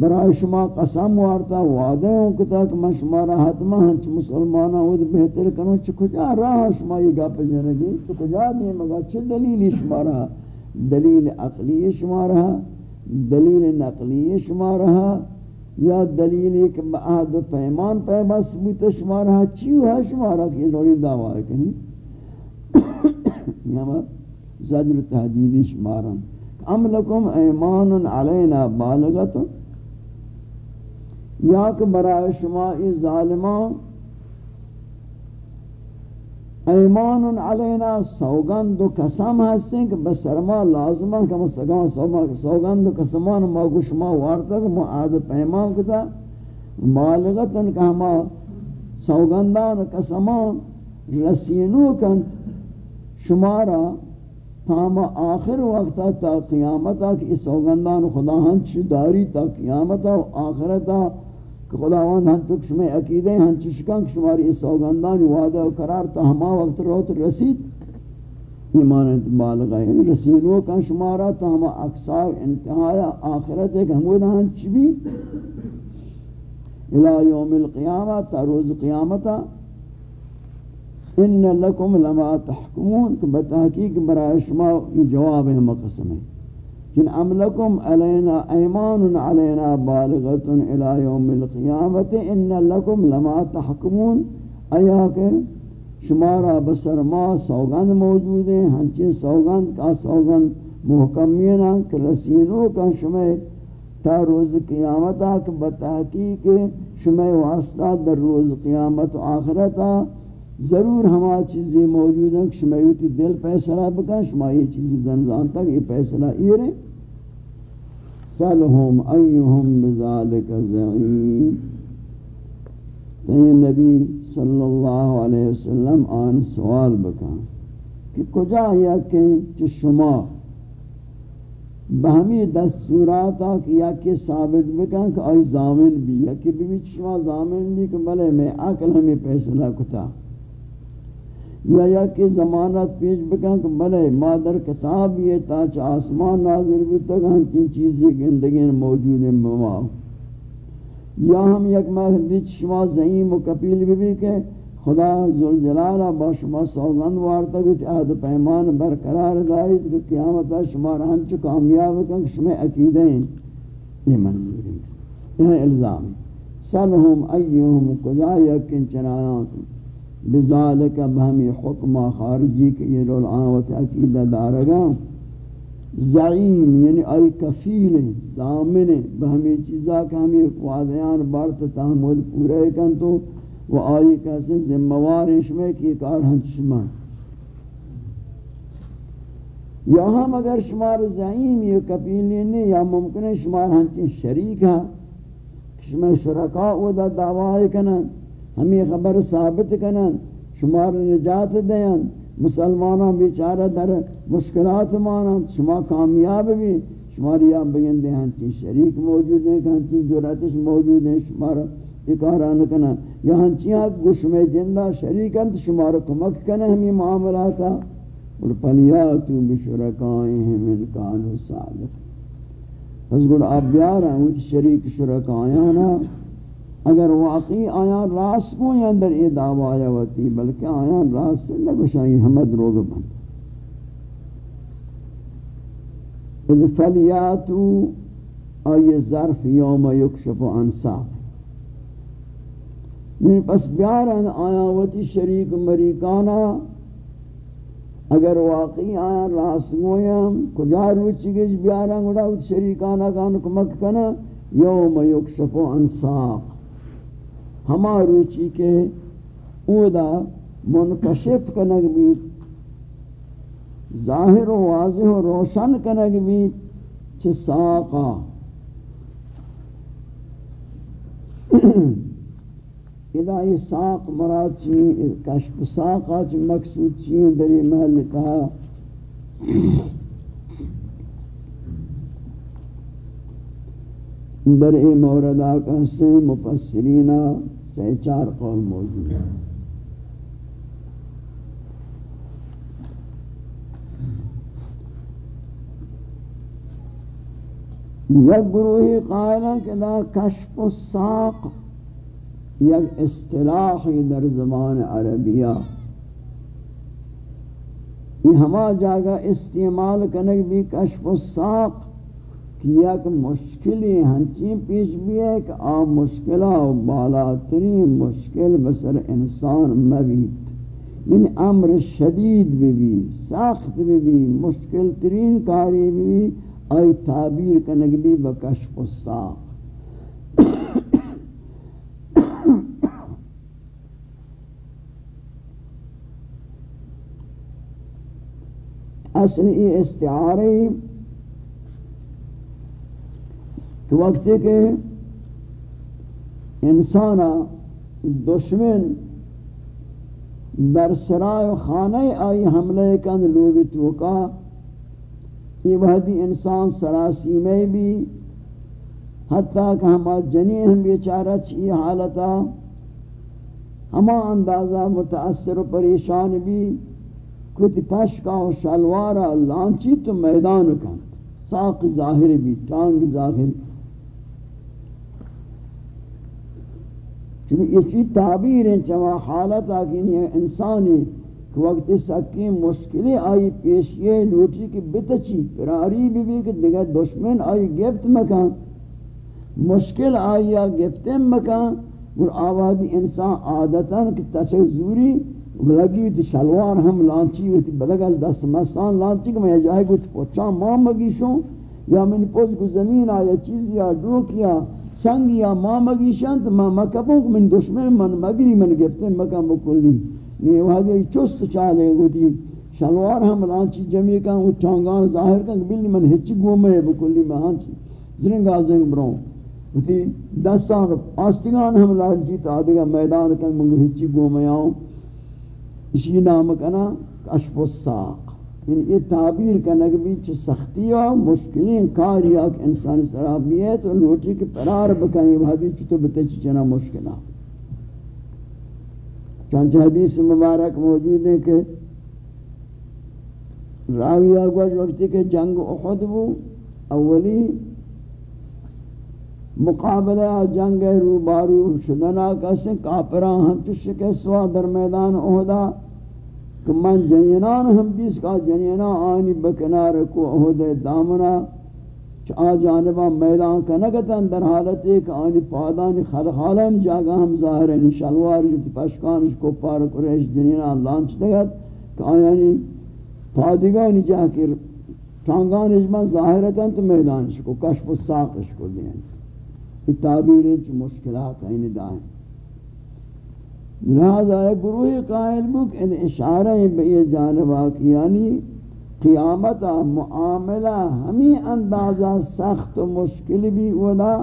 برای شما قسم وارتا وعدہ ہوں کتا کہ میں شما را حتمہ ہنچ مسلمانہ ہوئی بہتر کنو چھ کجا راہ شما یہ گا پجنگی چھ کجا نہیں مگا چھ دلیلی شما رہا دلیل عقلی شما رہا دلیل نقلی شما رہا یا دلیل ایک عہد پیمان پہ بس شما رہا چیو ہے شما رہا کہ یہ نوری دعویٰ ہے کنی یہاں زجر تحدیدی شما ام لکم ایمان علینا بالغتن یا کہ برای شما ای ظالمان ایمان علینا سوگند و قسم ہستیں کہ بسر ما لازمان کہ سگان سوگند و قسمان ما گوش ما وارتا کہ ما عاد پیمان کتا مالغتن کہ ہما سوگندان و قسمان رسینو کند. شمارا تام آخر وقتا تا قیامتا کہ اس سوگندان خدا ہنچ داری تا قیامتا و آخرتا کہ خداوند ہن تک شما عقیدے ہن چشکان کہ شماری اس سوگندان وعدہ و قرار تا ہما وقت روت رسید ایمان بالغ ہے۔ یعنی رسیدو کا شمارا تا ہما اقصار انتہایا آخرت ایک ہمود ہن چبی الى یوم القیامہ تا روز قیامتا ان لکم لما تحکمون کہ بتحقیق برای شما یہ جواب ہے مقسم ہے کہ ام لکم علینا ایمان علینا بالغت الى یوم القیامت ان لکم لما تحکمون۔ ایا کہ شمارا بسر ما سوگند موجود ہیں، ہنچین سوگند کا سوگند محکمینا کہ رسینو کا شمع تا روز قیامت آکھ بتحقیق شمع واسطہ در روز قیامت و آخرتا ضرور ہما چیزیں موجود ہیں کہ شمعیتی دل فیصلہ بکن شما یہ چیزیں زنزان تک یہ فیصلہ ایرے سلهم ایہم بذالک زعیم تین نبی صلی اللہ علیہ وسلم آن سوال بکن کہ کجا یا کہ شما بہمی دستوراتا کہ یا کہ ثابت بکن کہ آئی زامن بھی، یا کہ بھی شما زامن بھی کہ بلے میں عقل ہمیں فیصلہ کتا۔ یا یا کہ ضمانت پیش بکن کہ بلے مادر کتاب یہ تاچ آسمان نازل بھی تک ہم تین چیزیں گندگی موجود ہیں بما یا ہم یک مہدی شما زعیم و کپیل بھی بھی کہ خدا ذوالجلالہ با شما سوگند وارتا کچھ عہد پیمان برقرار داری کہ قیامتا شما رہن چو کامیاب کن کہ شما عقیدہ ہیں۔ یہ منظور ہے۔ یہ الزام سلہم ایہم کجا یکن چنایاں بذالک بہمی حکم خارجی کے یہ رول آوت عقیدہ دارگا زعیم یعنی آئی کفیل زامن بہمی چیزا کہ ہمیں وعدیان بارت تحمل پورے کن تو وہ آئی کیسے ذمہوار اشمے کی کار ہنچمان یا ہم اگر شمار زعیم یہ کفیل نہیں یا ممکن ہے شمار ہنچین شریک ہے شمار شرکاء او دا دعوی کنن. ہمیں خبر ثابت کنن شمار نجات دین مسلمانوں بیچارہ در مشکلات مانند، شما کامیاب بھی شماری آپ بگندے ہیں چی شریک موجود ہیں کہ ہنچی جراتش موجود ہیں شمار اکاران کنن۔ یا ہنچی آگ گوش میں جندہ شریکن شمار کمک کنن ہمیں معاملاتا اور پلیاتو بشرکائهم من کانو صادق۔ از گل آپ بیار ہیں، وہ شریک شرکایانا اگر واقعی آیان راست کو یا اندر یہ دعوی آیا ہوتی، بلکہ آیان راست سے لگشائی حمد روگ بند۔ اذ فلیاتو آئی ظرف یوم یکشف انصاف یعنی پس بیارن آیا ہوتی شریک مریکانا، اگر واقعی آیان راست گویم کجا روچی گش بیارن گوڑا شریکانا کانو کمک کنا، یوم یکشف انصاف ہما روچی کے اودا منکشف کنگ بھی ظاہر و واضح و روشن کنگ بھی چھ ساقا۔ ادا یہ ساق مراد چین کشف ساقا چھ مقصود چین دری محل کہا در ای مورد آقا سے مفسرینہ سے چار قول موجود ہیں۔ یک گروہی قائلہ کہ دا کشف الساق یک اصطلاحی در زبان عربیہ۔ یہ ہما جاگہ استعمال کنک بھی کشف الساق کہ یک مشکلی ہنچی پیش بھی ہے کہ آ مشکلہ و بالاترین مشکل بسر انسان مبید۔ یعنی امر شدید بھی بھی سخت بھی بھی مشکل ترین کاری بھی بھی آئی تعبیر کنگ بھی بکشف الساق اصلی استعاری تو وقتی کہ انسان دشمن در سرائے خانہ آئی حملے کند لوگ توکا یہ وحدی انسان سراسی میں بھی حتیٰ کہ ہما جنی ہم بیچارہ چی حالتا ہما اندازہ متاثر و پریشان بھی کتی پشکا و شلوارا لانچی تو میدان کند ساق ظاہر بھی ٹانگ ظاہر بھی چونکہ اسی تعبیر ہیں چما حالت آگینی انسانی کہ وقت سکی مشکلی آئی پیشیے لوٹی کی بتچی پراری بھی بھی کہ دیگر دشمن آئی گفت مکان، مشکل آئی یا گفت مکان، اور آوازی انسان عادتاً کہ تچک زوری لگی ہوتی شلوار ہم لانچی ہوتی بدگل دست مستان لانچی کہ میں جائے گو تو پوچھا ماں مگیشوں یا من پوچھ کو زمین آیا چیز یا ڈوک یا سنگ یا ما مگیشند ما مکبون من دشمن، من مگری من گفته مکم بکلی. یہ وحدی چست چالے گوتی شلوار ہم لانچی جمعی کن و چانگان ظاہر کن، بلی من ہچی گومے بکلی میں ہنچی زرنگ آزنگ برون گوتی دستان آستگان ہم لانچی تا دیگا میدان کن، منگو ہچی گومے آؤں اسی نام کنا، کشف الساق یعنی یہ تعبیر کا نگبی چھ سختی و مشکلیں، کاری آکھ انسان سرابی ہے تو لوٹی کے پرار بکائیں بھادی چھ تو بتے چھ چنا مشکلہ چانچہ حدیث مبارک موجود ہے کہ راوی آگوش وقتی کہ جنگ احد بو، اولی مقابلہ جنگ روبارو شدنا کسی کافران ہم چھ شکسوا در میدان احدہ کہ من جنینان ہم بیس کا جنینان آنی بکنار کو اہد دامنا چا جانبا میدان کا نگتن در حالت ایک آنی پادانی خلخالان جاگا ہم ظاہر ہیں شلوار جتی پشکانش کو پار قریش جنینان لانچ دگت کہ آنی پادگانی جا کر ٹانگانش من ظاہرتن تو میدانش کو کشف و ساقش کو دیں یہ تعبیر مشکلات ہیں دائیں لہذا ایک گروہ قائل بک، ان اشارہ بئی جانب یعنی قیامت معاملہ ہمیں اندازہ سخت و مشکل بھی ودا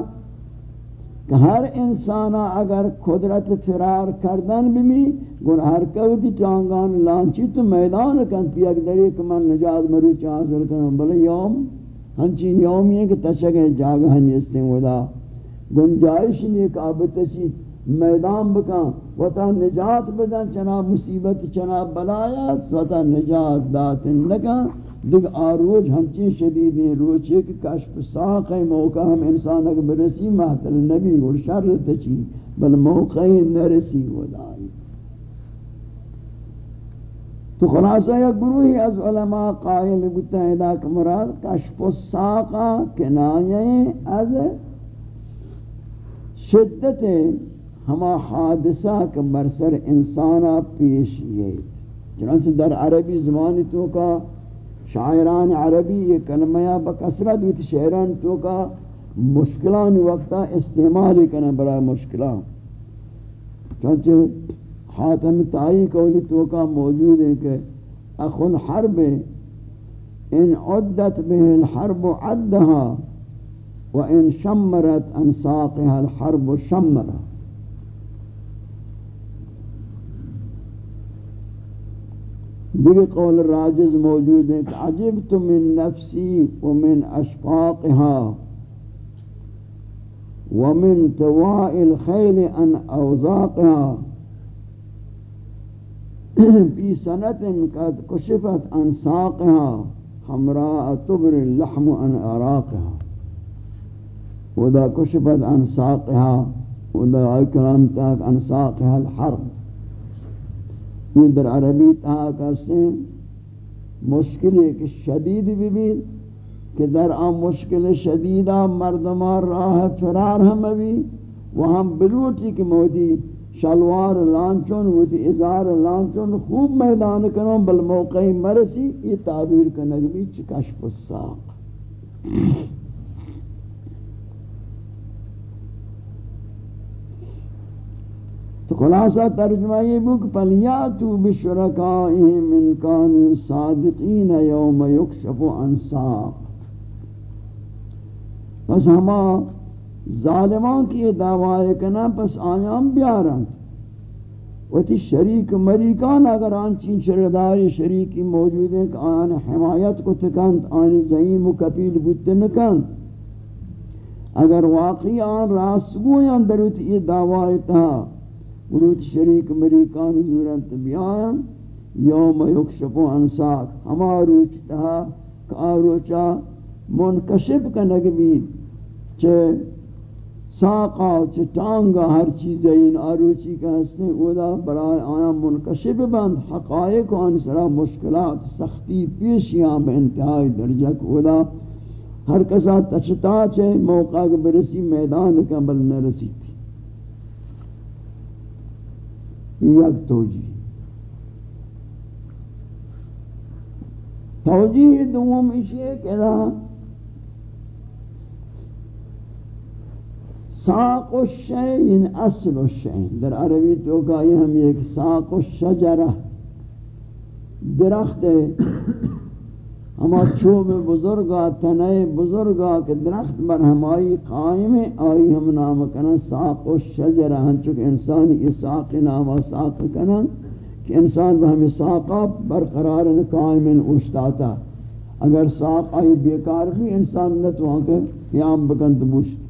کہ ہر انسانا اگر قدرت فرار کردن بھی گر ہر کودی چانگان لانچی تو میدان کن پی اک دری کہ من نجات مروچ حاصل کنم۔ بلے یوم، ہنچی یومی ہے کہ تشک جاگہ ہنیستیں ودا گنجائش نہیں کہ آبتشی میدان بکن و تا نجات بدن چنا مصیبت چنا بلایت و تا نجات داتن لکن دیکھ آروج ہنچین شدید ہیں روچ ایک کشف ساق موقع ہم انسان اگر برسی محتل نبی اور شر تچی بل موقع نرسی و دائی. تو خلاصہ یک گروہی از علماء قائل بتا ہے کہ مراد کشف الساقہ کنایہ از شدت ہما حادثہ کا برسر انسانا پیش یہ۔ چنانچہ در عربی زمانی تو کا شاعران عربی یہ کلمہ بکثرت ہوتی شعران تو کا مشکلان وقتا استعمال کرنا برای مشکلان چنانچہ حاتم تائی قولی تو کا موجود ہے کہ اخ الحرب ان عدت به الحرب عدها وان شمرت انساقها الحرب شمرت دیگر قول راجز موجود ہے کہ عجبت من نفسی ومن اشفاقها ومن تواء الخيل ان اوزاقها في سنة قد كشفت عن ساقها حمراء تبر اللحم عن اراقها ودا کشفت عن ساقها ودا اکرام تاک عن ساقها الحرب یہ در عربی تاک اسیں مشکل ایک شدید بھی بھی کہ در آن مشکل شدیدہ مردمان راہ فرار ہم بھی وہ ہم بلوٹی کی موتی شلوار لانچون وتی ازار لانچون خوب میدان کنوں بل موقع مرسی یہ تعبیر کنگ بھی چکش پساق خلاصہ ترجمہ یہ بک پلیاتو بشرکائهم من کانوا صادقین یوم یکشف عن ساق۔ پس ہما ظالمان کی دعوی کنا پس آیام بیارن۔ وتی شریک مریکان اگر آن چین شرداری شریکی موجود ہیں کہ آن حمایت کو تکند، آن زعیم و کپیل بودتے نکند۔ اگر واقعی آن راست گویاں دروت یہ دعوی تہا وروت شریک مریکان زورنت بیان یوم یکشپو انساک ہما روچ تہا کہ آروچا منکشپ کا نگبید چھے ساقا چٹانگا ہر چیز این آروچی کا ہستے اودا برای آیا منکشب بند، حقائق آن سرا مشکلات، سختی، پیشیاں بے انتہائی درجہ اودا ہر کسا تچتا چھے موقع برسی میدان کا بل نرسی تھی یک توجی توجیہ دوم اشیئے کہ ساق الشین اصل الشین در عربی تو کہا یہ ہم ایک ساق الشجرہ درخت ہے ہما چوب بزرگا تنائے بزرگا کہ درخت بر ہمائی قائم آئی ہم نام کنا ساق الشجرہ ہن چکہ انسان یہ ساق نام ساق کنا کہ انسان بہمی ساقا برقرار قائم اوشتاتا اگر ساق آئی بیکار بھی، انسان نتوان کے قیام بکن تو بوشت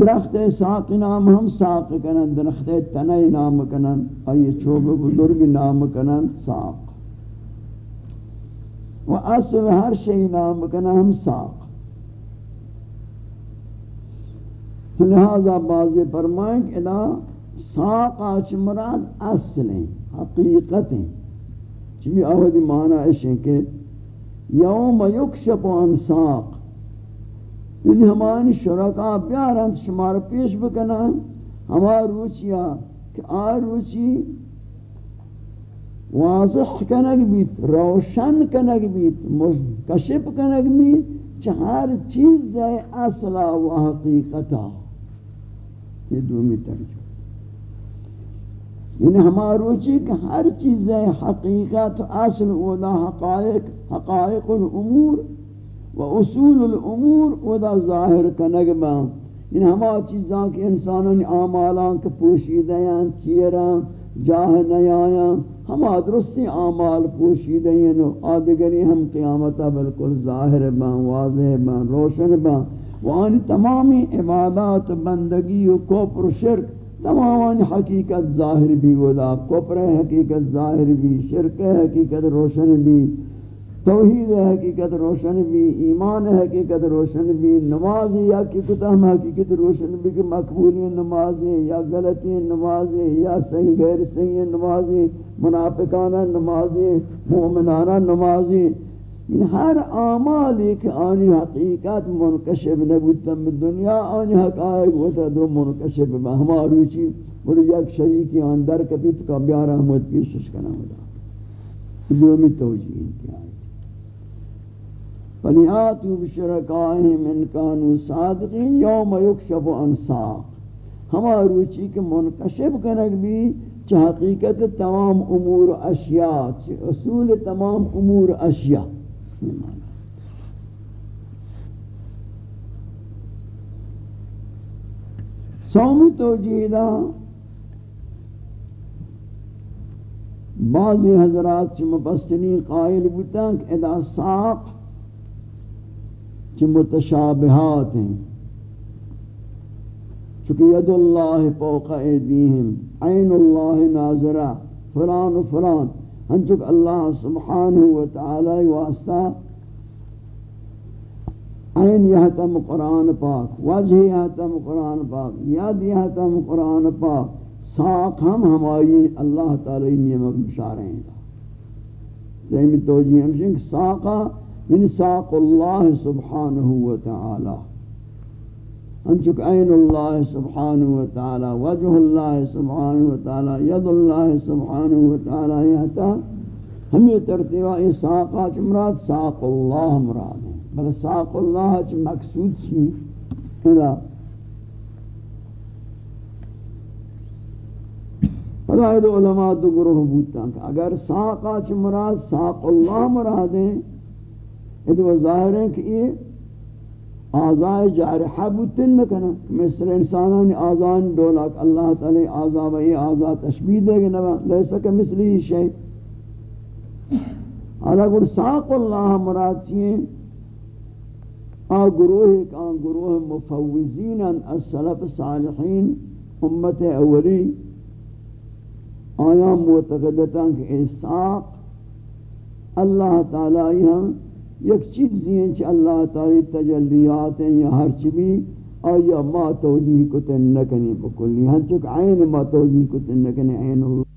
درخت ساق نام ہم ساق کنن، درخت تنئی نام کنن، آئی چوب بزرگ نام کنن، ساق۔ و اصل ہر شئی نام کنن ہم ساق. لہذا بعض فرمائیں کہ ادا ساق آچ مراد اصل ہیں، حقیقت ہیں. چمی آہدی معنی اشیں کہ یوم یکشپ عن ساق. ان ہمانی شرکا پیارند شمار پیش بکنا ہما روچیا، کہ آ روچی واضح کنگ بیت، روشن کنگ بیت کشپ کنگ بیت چہار چیز ہے اصلا و حقیقتا یہ دومی ترجمہ یعنی ہما روچی کہ ہر چیز ہے حقیقت، اصل اولا حقائق حقائق الامور و اصول الامور ودا ظاہر کنگ با ان یعنی ہما چیزاں کہ انسانوں نے آمالان کے پوشیدہ ہیں چیران جاہ نیایا ہم درستی اعمال پوشیدہ ہیں آدگری ہم قیامتا بالکل ظاہر بن واضح بن روشن بن وانی تمامی عبادات، بندگی و کوپر و شرک تمام حقیقت ظاہر بھی ودا کوپر حقیقت ظاہر بھی، شرک حقیقت روشن بھی۔ توحید حقیقت روشن بھی، ایمان حقیقت روشن بھی نماز یا کی کتم حقیقت روشن بھی کہ مقبولی نمازیں یا غلطی نمازیں یا صحیح، غیر صحیح نمازیں، منافقانہ نمازیں، مومنانہ نمازیں۔ ان ہر اعمال ایک آنی حقیقت منکشف نبوتم دنیا، آنی حقائق ہوتا در منکشف ہما روچی۔ بڑی یک شریکی اندر کبھی تو کا بیار احمد پیشش کرنا ہوتا دومی توجیہ انتہائی فلیاتو بشرکائهم ان کانوا صادقین یوم یکشف عن ساق ہما روچی کے منکشف کنک بھی چھ حقیقت تمام امور اشیاء چھ اصول تمام امور اشیاء سومی توجیدہ بعضی حضرات چھ مبستنی قائل بودتاں کہ ادا ساق متشابہات ہیں۔ چونکہ ید اللہ فوق ایدیہم، عین اللہ ناظرہ، فلان و فلان۔ ہن چک اللہ سبحانہ و تعالی واسطہ عین یہتم قرآن پاک، وجہ یہتم قرآن پاک، ید یہتم قرآن پاک، ساق ہم ہمائی اللہ تعالی نیمت مشارے ہیں۔ سہمی توجیہ ہمشن ساقا ان ساق اللہ سبحانہ وتعالی انچک عین اللہ سبحانہ وتعالی، وجہ اللہ سبحانہ وتعالی، ید اللہ سبحانہ وتعالی یہتا ہمیں ترتیبہ اس ساقا چمرات ساق اللہ مراد ہے۔ بل ساق اللہ چ مقصود چی ہلا فضائل علماء دو گروہ بوتا کہ اگر ساقا چ مراد ساق اللہ مراد ہیں ادو ظاہر ہے کہ یہ آزائے جارحہ بوتن نکنا مثل انسانان آزان دولاک اللہ تعالی آزا و یہ آزا تشبیح دے گا نبا، لیسا کہ مثلی شئی۔ حالا گر ساق اللہ مراد چیئے، آ گروہ ایک آ گروہ مفوضین السلف صالحین، امت اولی۔ آیا معتقدتا کہ اساق اللہ تعالی ہم یک چیز ہیں کہ اللہ تعالی تجلیات ہیں یا ہر چیزی آیا ما توجیہ کتن نکنی بکلی۔ ہن چک عین ما توجیہ کتن نکنی، عین اللہ